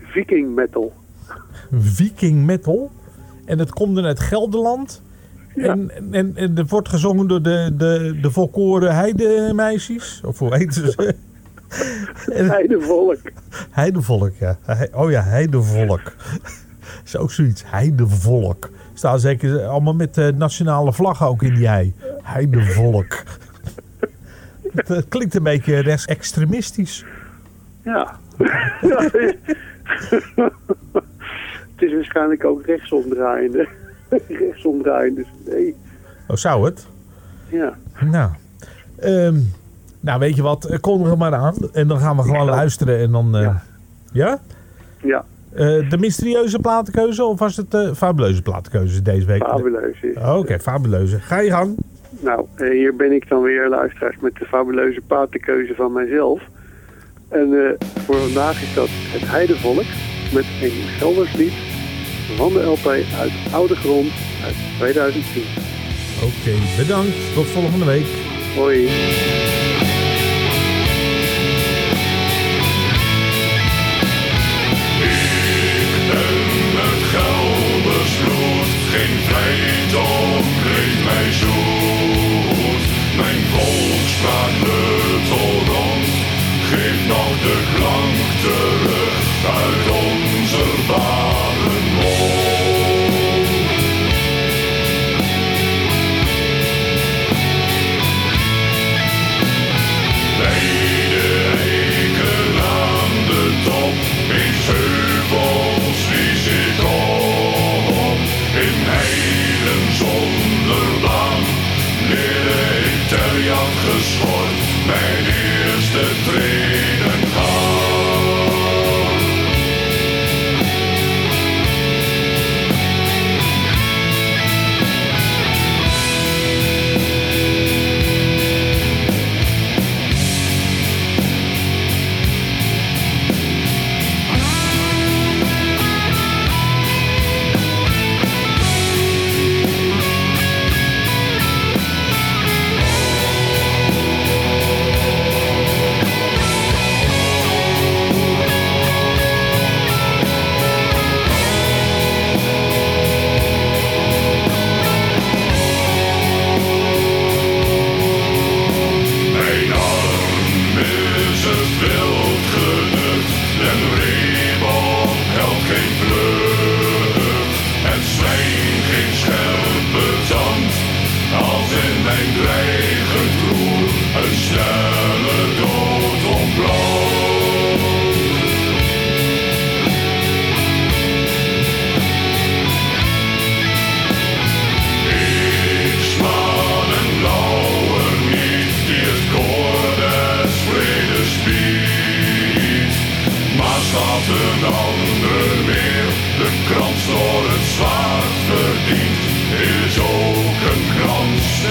S26: viking metal.
S8: Viking metal. En het komt dan uit Gelderland. En, en, en het wordt gezongen door de, de, de volkoren heidemeisjes. Of hoe heet ze? <laughs>
S26: Heidevolk.
S8: Heidevolk, ja. Oh ja, heidevolk. <laughs> is ook zoiets. Heidevolk. Staan zeker allemaal met de nationale vlag ook in die hei. Heidevolk. <laughs> het, eh, klinkt een beetje rechtsextremistisch.
S26: Ja. het is waarschijnlijk ook rechtsomdraaiende. Rechtsomdraaiende. Nee.
S8: Oh, zou het?
S26: Ja.
S8: Nou, ehm, nou weet je wat, eh, kom er maar aan. En dan gaan we gewoon luisteren en dan... eh, ja?
S26: Ja.
S8: Eh, de mysterieuze platenkeuze of was het de fabuleuze platenkeuze deze week?
S26: Fabuleus is.
S8: Oh, Oké, fabuleuze. Ga je gang.
S26: Nou, hier ben ik dan weer, luisteraars, met de fabuleuze patenkeuze van mijzelf. En voor vandaag is dat het Heidevolk met een Gelders lied van de LP uit Oude Grond uit 2010.
S8: Oké, bedankt. Tot volgende week.
S26: Hoi.
S27: Geen vrijdom kreeg mij zoet. Mijn volkspraak luttelt ons, geeft nog de klank terug uit
S28: door het zwaard verdient, is ook een krans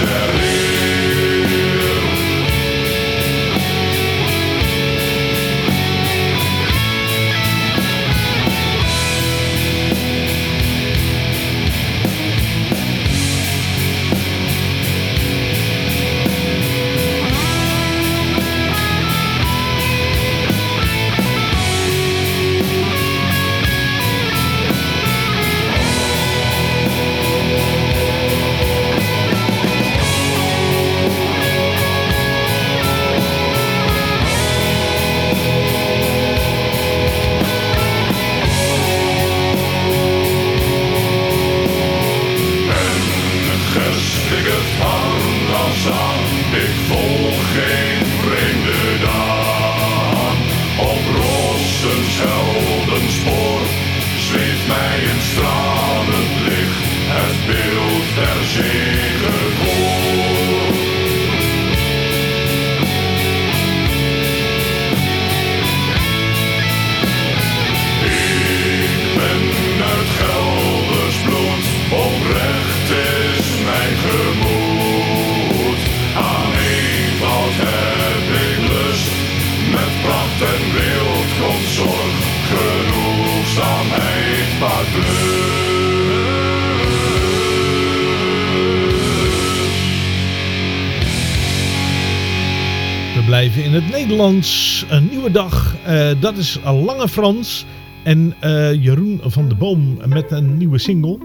S28: In het
S8: Nederlands. Een nieuwe dag. eh, dat is Lange Frans. En eh, Jeroen van de Boom met een nieuwe single.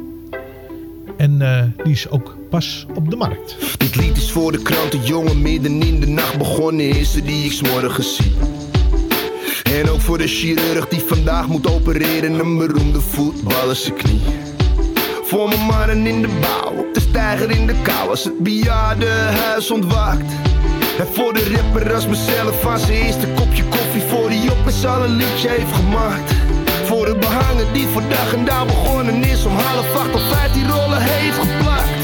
S8: En eh, die is ook pas op de markt.
S29: Dit lied is voor de krantenjongen midden in de nacht begonnen is er die ik 's morgens zie. En ook voor de chirurg die vandaag moet opereren een beroemde voetballer knie. Voor mijn mannen in de bouw, de steiger in de kou als het bejaardenhuis ontwaakt. En voor de rapper als mezelf van zijn eerste kopje koffie voor die op met al een liedje heeft gemaakt. Voor de behanger die dag en dauw begonnen is om half acht of vijf die rollen heeft geplakt.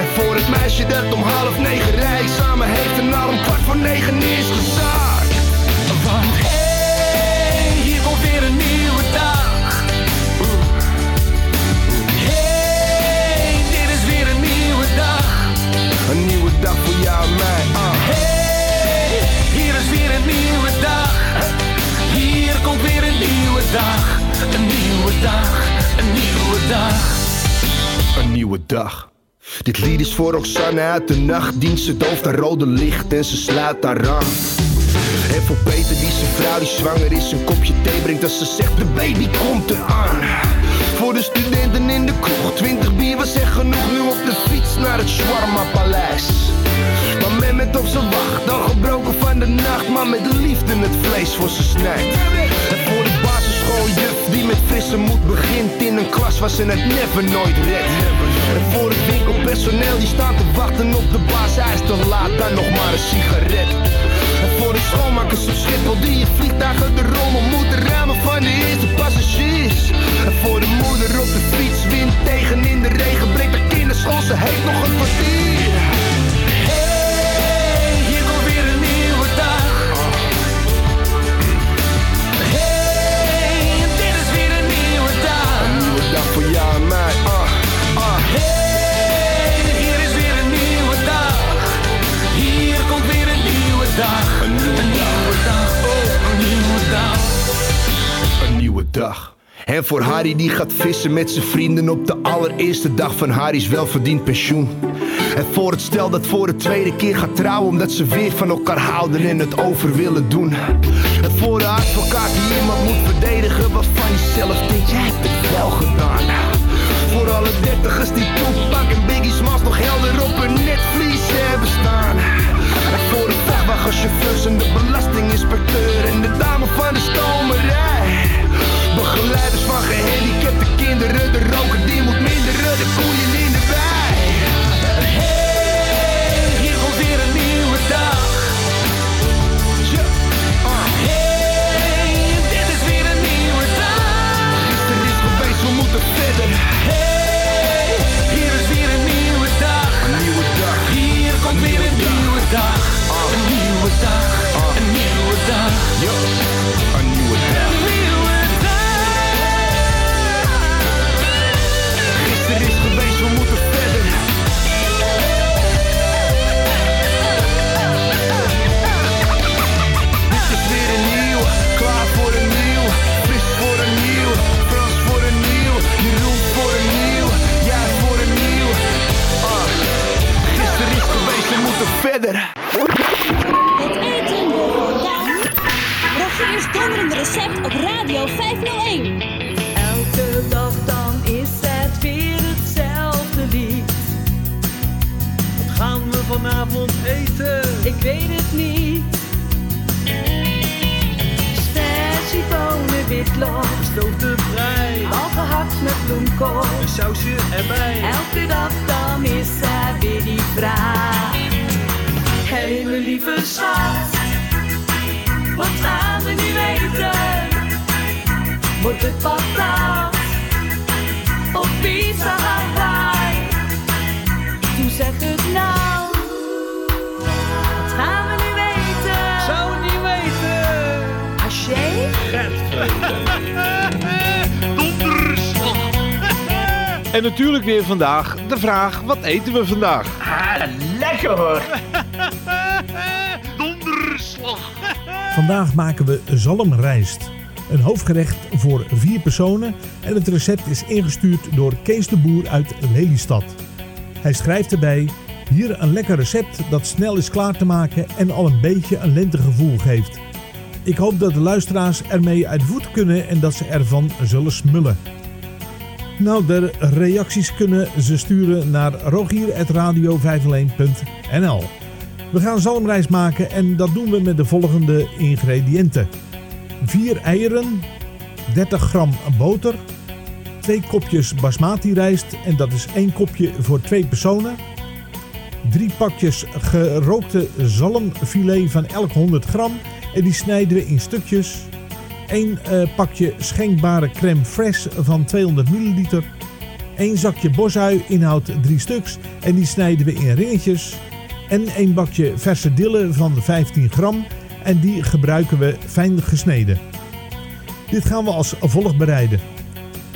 S29: En voor het meisje dat om half negen rij samen heeft en al om kwart voor negen is gezaakt. Want hey, hier komt weer een nieuwe dag. Hey, dit is weer een nieuwe dag. Een nieuwe dag voor jou en mij. Nieuwe dag. Een nieuwe dag, een nieuwe dag. Een nieuwe dag. Dit lied is voor Roxanne uit de nachtdienst. Ze dooft haar rode licht en ze sluit haar aan. En voor Peter die zijn vrouw die zwanger is een kopje thee brengt als ze zegt de baby komt eraan. Voor de studenten in de kroeg, 20 bier was echt genoeg. Nu op de fiets naar het Shawarma Paleis. Maar men met op zijn wacht, dan gebroken van de nacht. Maar met liefde het vlees voor ze snijdt. En voor basisschooljuf die met frisse moed begint in een klas waar ze het never nooit redt. En voor het winkelpersoneel die staat te wachten op de baas, hij is te laat, dan nog maar een sigaret. En voor de schoonmakers op Schiphol die je vliegtuigen de rommel moeten ruimen van de eerste passagiers. En voor de moeder op de fiets, wind tegen in de regen, breekt de kinderschool, ze heeft nog een kwartier. Dag. En voor Harry die gaat vissen met zijn vrienden op de allereerste dag van Harry's welverdiend pensioen. En voor het stel dat voor de tweede keer gaat trouwen omdat ze weer van elkaar houden en het over willen doen. En voor de advocaat die iemand moet verdedigen waarvan je zelf denkt, jij hebt het wel gedaan. Voor alle dertigers die Tupac en Biggie Smalls nog helder op hun netvlies hebben staan. En voor de vrachtwagenchauffeurs en de belastinginspecteur en de dame van de stomerij. Begeleiders van gehandicapte kinderen, de roken die moet minderen, de koeien in de wei. Hey, hier komt weer een nieuwe dag. Hey, dit is weer een nieuwe dag.
S17: Gisteren is
S16: geweest, we
S17: moeten verder. Hey,
S16: hier is
S17: weer een nieuwe dag.
S16: Een
S17: nieuwe dag. Hier komt weer. Een nieuwe dag. Een
S16: nieuwe dag. Ah. Een
S17: nieuwe
S4: dag. Natuurlijk weer vandaag de vraag, wat eten we vandaag? <laughs>
S10: Ah, lekker hoor. <laughs>
S28: Donderslag. <laughs>
S8: Vandaag maken we zalmrijst. Een hoofdgerecht voor vier personen en het recept is ingestuurd door Kees de Boer uit Lelystad. Hij schrijft erbij, hier een lekker recept dat snel is klaar te maken en al een beetje een lentegevoel geeft. Ik hoop dat de luisteraars ermee uit de voet kunnen en dat ze ervan zullen smullen. Nou, de reacties kunnen ze sturen naar rogier.radio501.nl We gaan zalmrijst maken en dat doen we met de volgende ingrediënten. 4 eieren, 30 gram boter, 2 kopjes basmati rijst en dat is 1 kopje voor 2 personen. 3 pakjes gerookte zalmfilet van elk 100 gram en die snijden we in stukjes. 1 pakje schenkbare crème fraîche van 200 milliliter. 1 zakje bosui inhoudt 3 stuks en die snijden we in ringetjes. En 1 bakje verse dille van 15 gram en die gebruiken we fijn gesneden. Dit gaan we als volgt bereiden.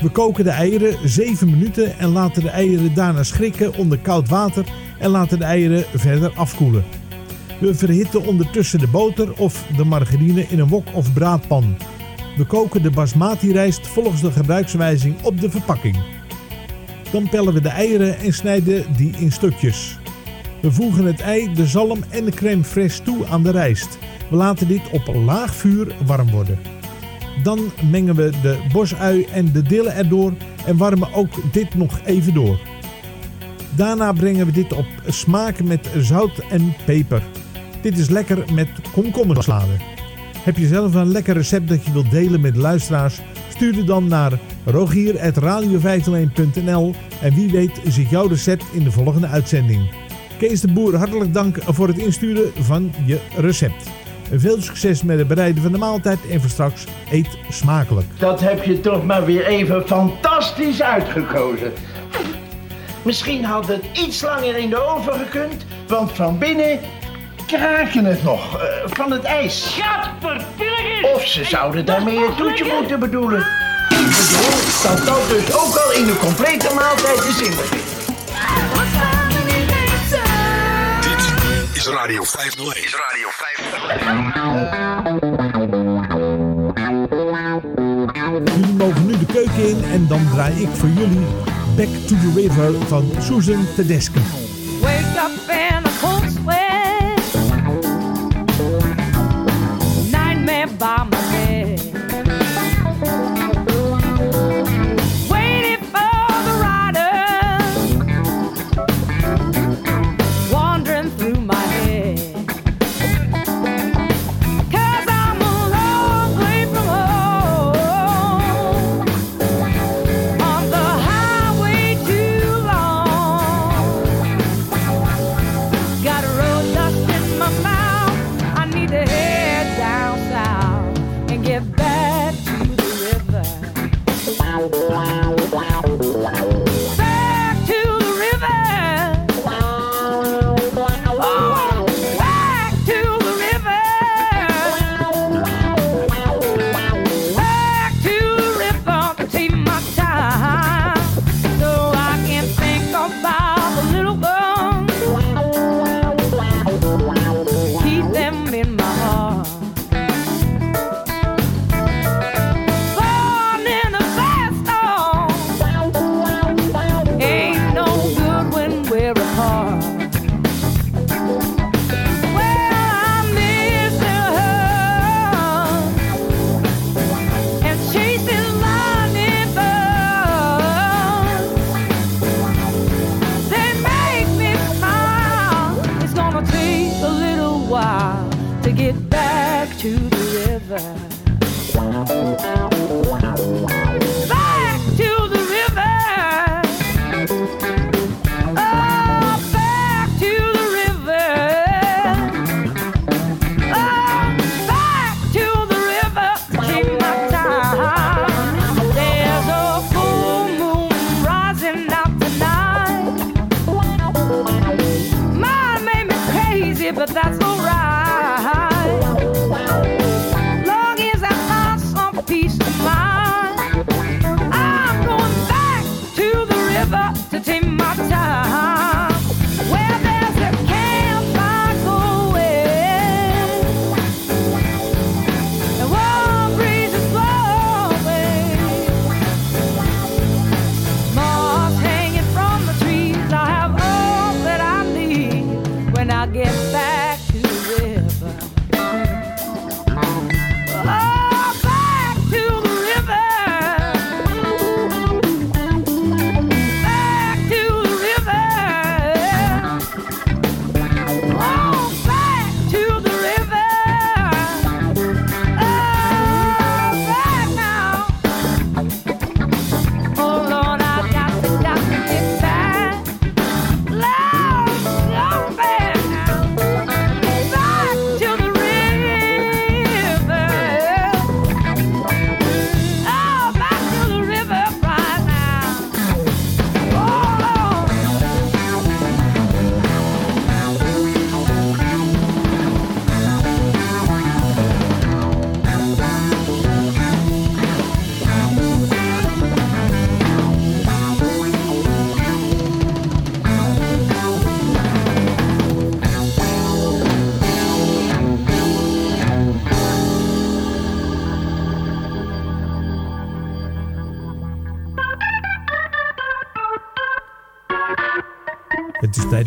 S8: We koken de eieren 7 minuten en laten de eieren daarna schrikken onder koud water en laten de eieren verder afkoelen. We verhitten ondertussen de boter of de margarine in een wok of braadpan. We koken de basmati rijst volgens de gebruikswijzing op de verpakking. Dan pellen we de eieren en snijden die in stukjes. We voegen het ei, de zalm en de crème fraîche toe aan de rijst. We laten dit op laag vuur warm worden. Dan mengen we de bosui en de dille erdoor en warmen ook dit nog even door. Daarna brengen we dit op smaak met zout en peper. Dit is lekker met komkommersalade. Heb je zelf een lekker recept dat je wilt delen met luisteraars? Stuur het dan naar rogier.radio501.nl en wie weet zit jouw recept in de volgende uitzending. Kees de Boer, hartelijk dank voor het insturen van je recept. Veel succes met het bereiden van de maaltijd en voor straks eet smakelijk.
S10: Dat heb je toch maar weer even fantastisch uitgekozen. Misschien had het iets langer in de oven gekund, want van binnen kraken het nog eh, van het ijs. Of ze zouden daarmee het toetje moeten bedoelen. Ik bedoel dat dat dus ook al in de complete maaltijd is inbegrepen.
S3: Dit is Radio 501. Is Radio 501.
S8: Jullie mogen nu de keuken in en dan draai ik voor jullie Back to the River van Susan Tedeschi.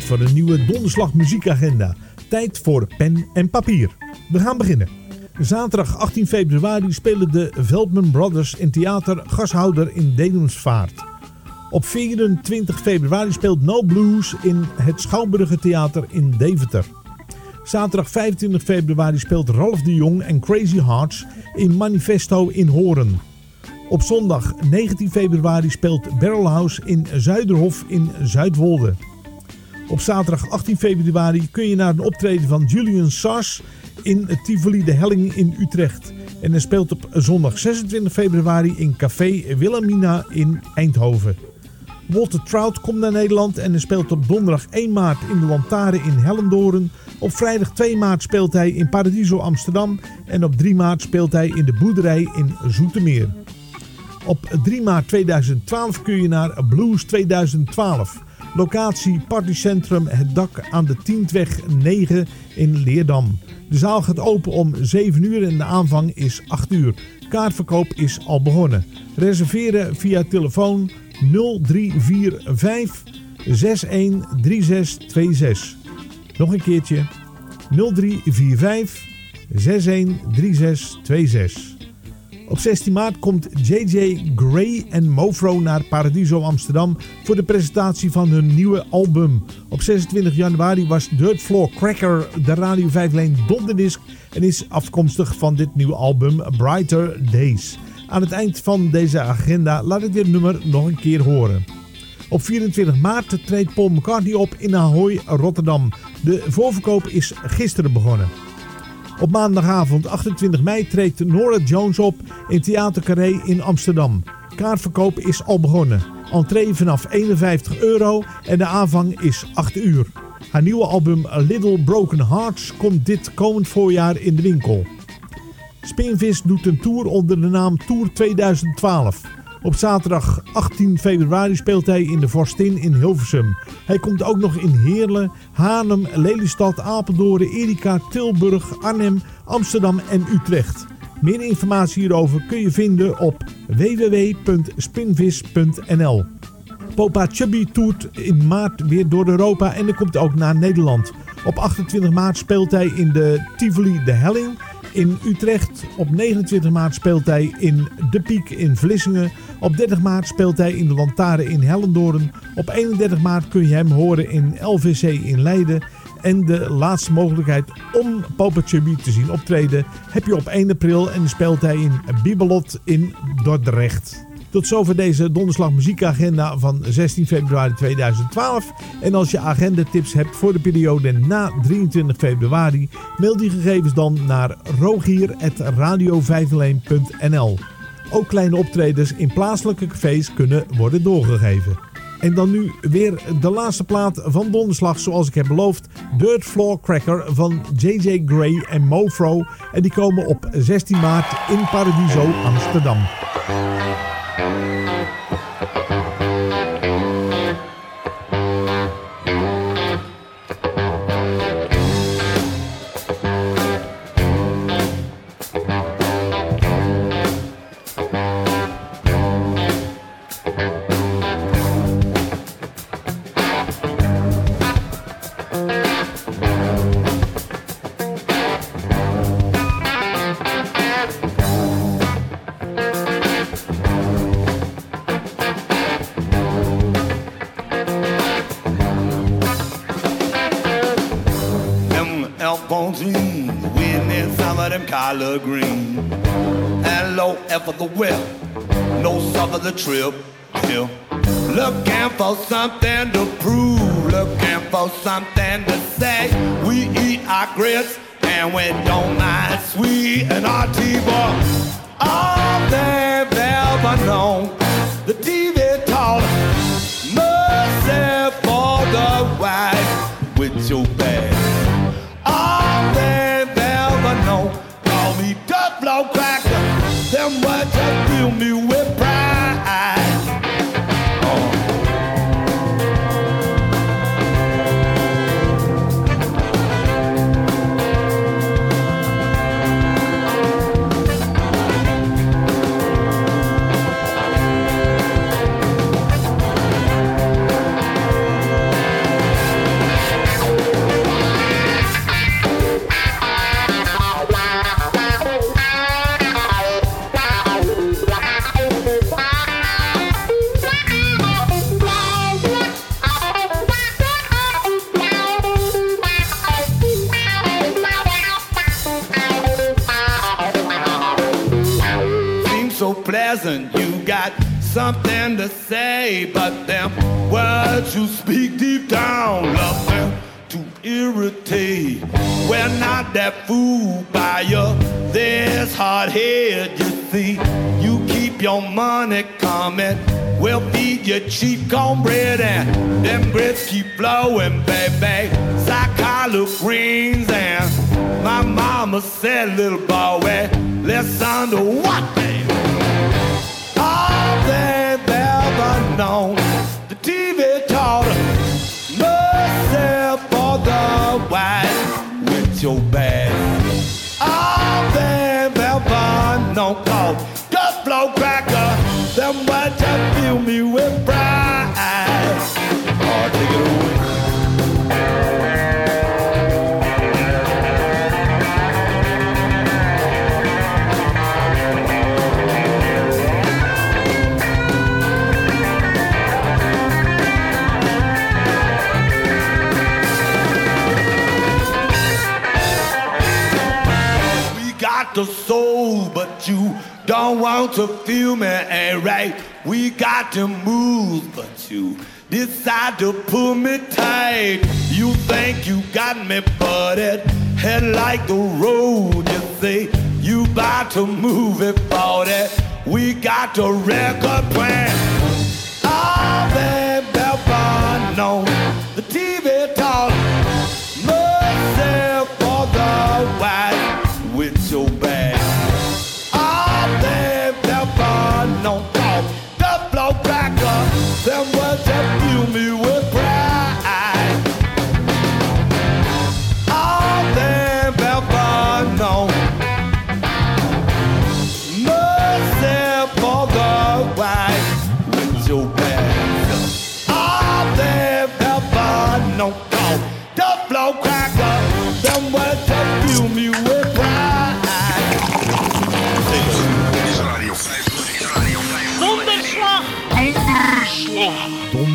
S8: Voor een nieuwe donderslag muziekagenda. Tijd voor pen en papier. We gaan beginnen. Zaterdag 18 februari spelen de Veldman Brothers in theater Gashouder in Dedemsvaart. Op 24 februari speelt No Blues in het Schouwburger Theater in Deventer. Zaterdag 25 februari speelt Ralf de Jong en Crazy Hearts in Manifesto in Horen. Op zondag 19 februari speelt Barrelhouse in Zuiderhof in Zuidwolde. Op zaterdag 18 februari kun je naar een optreden van Julian Sars in Tivoli de Helling in Utrecht. En hij speelt op zondag 26 februari in Café Wilhelmina in Eindhoven. Walter Trout komt naar Nederland en hij speelt op donderdag 1 maart in de Lantaren in Hellendoorn. Op vrijdag 2 maart speelt hij in Paradiso Amsterdam en op 3 maart speelt hij in de Boerderij in Zoetermeer. Op 3 maart 2012 kun je naar Blues 2012. Locatie Partycentrum Het Dak aan de Tientweg 9 in Leerdam. De zaal gaat open om 7 uur en de aanvang is 8 uur. Kaartverkoop is al begonnen. Reserveren via telefoon 0345 613626. Nog een keertje 0345 613626. Op 16 maart komt JJ Gray en Mofro naar Paradiso Amsterdam voor de presentatie van hun nieuwe album. Op 26 januari was Dirt Floor Cracker de Radio 5 Leen donderdisc en is afkomstig van dit nieuwe album Brighter Days. Aan het eind van deze agenda laat ik dit nummer nog een keer horen. Op 24 maart treedt Paul McCartney op in Ahoy, Rotterdam. De voorverkoop is gisteren begonnen. Op maandagavond 28 mei treedt Nora Jones op in Theater Carré in Amsterdam. Kaartverkoop is al begonnen. Entree vanaf 51 euro en de aanvang is 8 uur. Haar nieuwe album Little Broken Hearts komt dit komend voorjaar in de winkel. Spinvis doet een tour onder de naam Tour 2012. Op zaterdag 18 februari speelt hij in de Vorstin in Hilversum. Hij komt ook nog in Heerlen, Haarlem, Lelystad, Apeldoorn, Erika, Tilburg, Arnhem, Amsterdam en Utrecht. Meer informatie hierover kun je vinden op www.spinvis.nl. Popa Chubby toert in maart weer door Europa en er komt ook naar Nederland. Op 28 maart speelt hij in de Tivoli de Helling in Utrecht. Op 29 maart speelt hij in De Piek in Vlissingen. Op 30 maart speelt hij in de Lantaren in Hellendoorn. Op 31 maart kun je hem horen in LVC in Leiden. En de laatste mogelijkheid om Popa Chubby te zien optreden heb je op 1 april en speelt hij in Bibelot in Dordrecht. Tot zover deze donderslag muziekagenda van 16 februari 2012. En als je agendatips hebt voor de periode na 23 februari, mail die gegevens dan naar rogier.radio501.nl. Ook kleine optredens in plaatselijke cafés kunnen worden doorgegeven. En dan nu weer de laatste plaat van Donderslag, zoals ik heb beloofd. Dirt Floor Cracker van JJ Gray en Mofro. En die komen op 16 maart in Paradiso, Amsterdam.
S30: Thank you. like a whip. No sucker the trip. Yeah. Looking for something.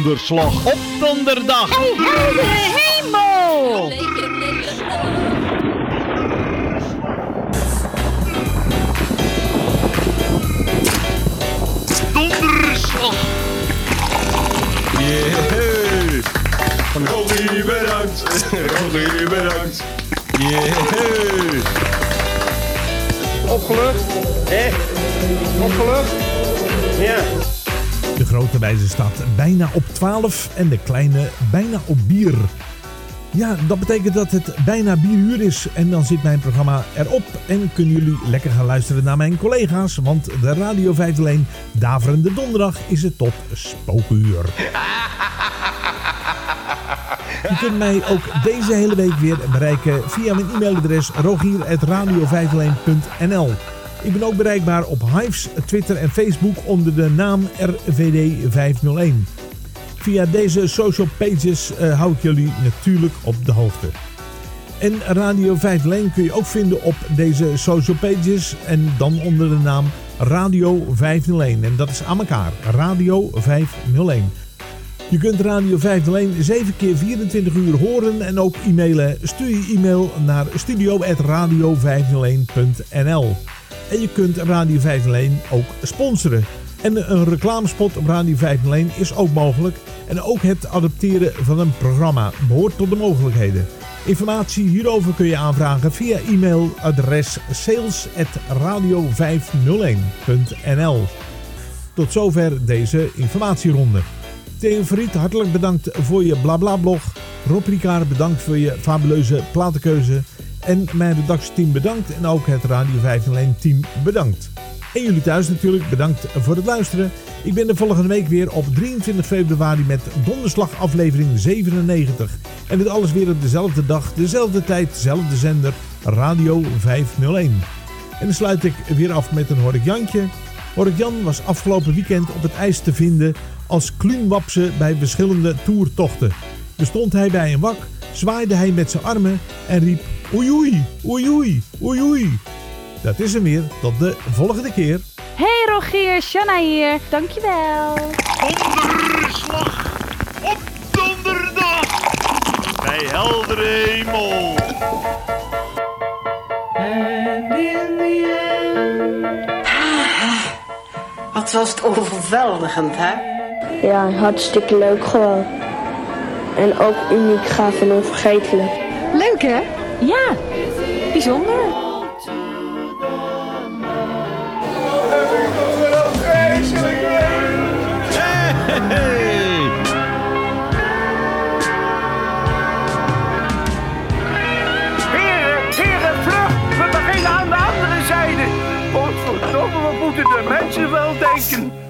S4: Donderslag! Op donderdag!
S1: Hey, heldere hemel!
S4: Donderslag!
S31: Yeah! Rogie, bedankt! Rogie, bedankt! Yeah!
S10: Opgelucht? Hé? Opgelucht? Ja.
S8: Grote wijze staat bijna op 12 en de kleine bijna op bier. Ja, dat betekent dat het bijna bieruur is. En dan zit mijn programma erop. En kunnen jullie lekker gaan luisteren naar mijn collega's, want de Radio 501 Daverende Donderdag is het tot spookuur. Je kunt mij ook deze hele week weer bereiken via mijn e-mailadres rogier.radio501.nl Ik ben ook bereikbaar op Hives, Twitter en Facebook onder de naam RVD501. Via deze social pages eh, hou ik jullie natuurlijk op de hoogte. En Radio 501 kun je ook vinden op deze social pages en dan onder de naam Radio 501. En dat is aan elkaar, Radio 501. Je kunt Radio 501 7 keer 24 uur horen en ook e-mailen. Stuur je e-mail naar studio.radio501.nl En je kunt Radio 501 ook sponsoren. En een reclamespot op Radio 501 is ook mogelijk. En ook het adopteren van een programma behoort tot de mogelijkheden. Informatie hierover kun je aanvragen via e-mailadres sales.radio501.nl Tot zover deze informatieronde. Theo Verriet, hartelijk bedankt voor je blabla-blog. Rob Ricard, bedankt voor je fabuleuze platenkeuze. En mijn redactieteam bedankt en ook het Radio 501 team bedankt. En jullie thuis natuurlijk, bedankt voor het luisteren. Ik ben de volgende week weer op 23 februari met donderslag aflevering 97. En dit alles weer op dezelfde dag, dezelfde tijd, dezelfde zender, Radio 501. En dan sluit ik weer af met een Horik Jantje. Horik Jan was afgelopen weekend op het ijs te vinden als kluunwapse bij verschillende toertochten. Bestond hij bij een wak, zwaaide hij met zijn armen en riep oei oei, oei oei, oei oei. Dat is hem weer, tot de volgende keer.
S5: Hey Rogier, Shanna hier. Dankjewel.
S4: Donderslag op donderdag bij heldere hemel.
S17: And in the end.
S32: Wat
S33: Wat was het overweldigend, hè?
S32: Ja, hartstikke leuk gewoon. En ook uniek, gaaf en onvergetelijk.
S5: Leuk hè? Ja, bijzonder.
S13: Heren, heren, vlug! We beginnen aan de andere zijde. Godverdomme, wat moeten de mensen wel denken?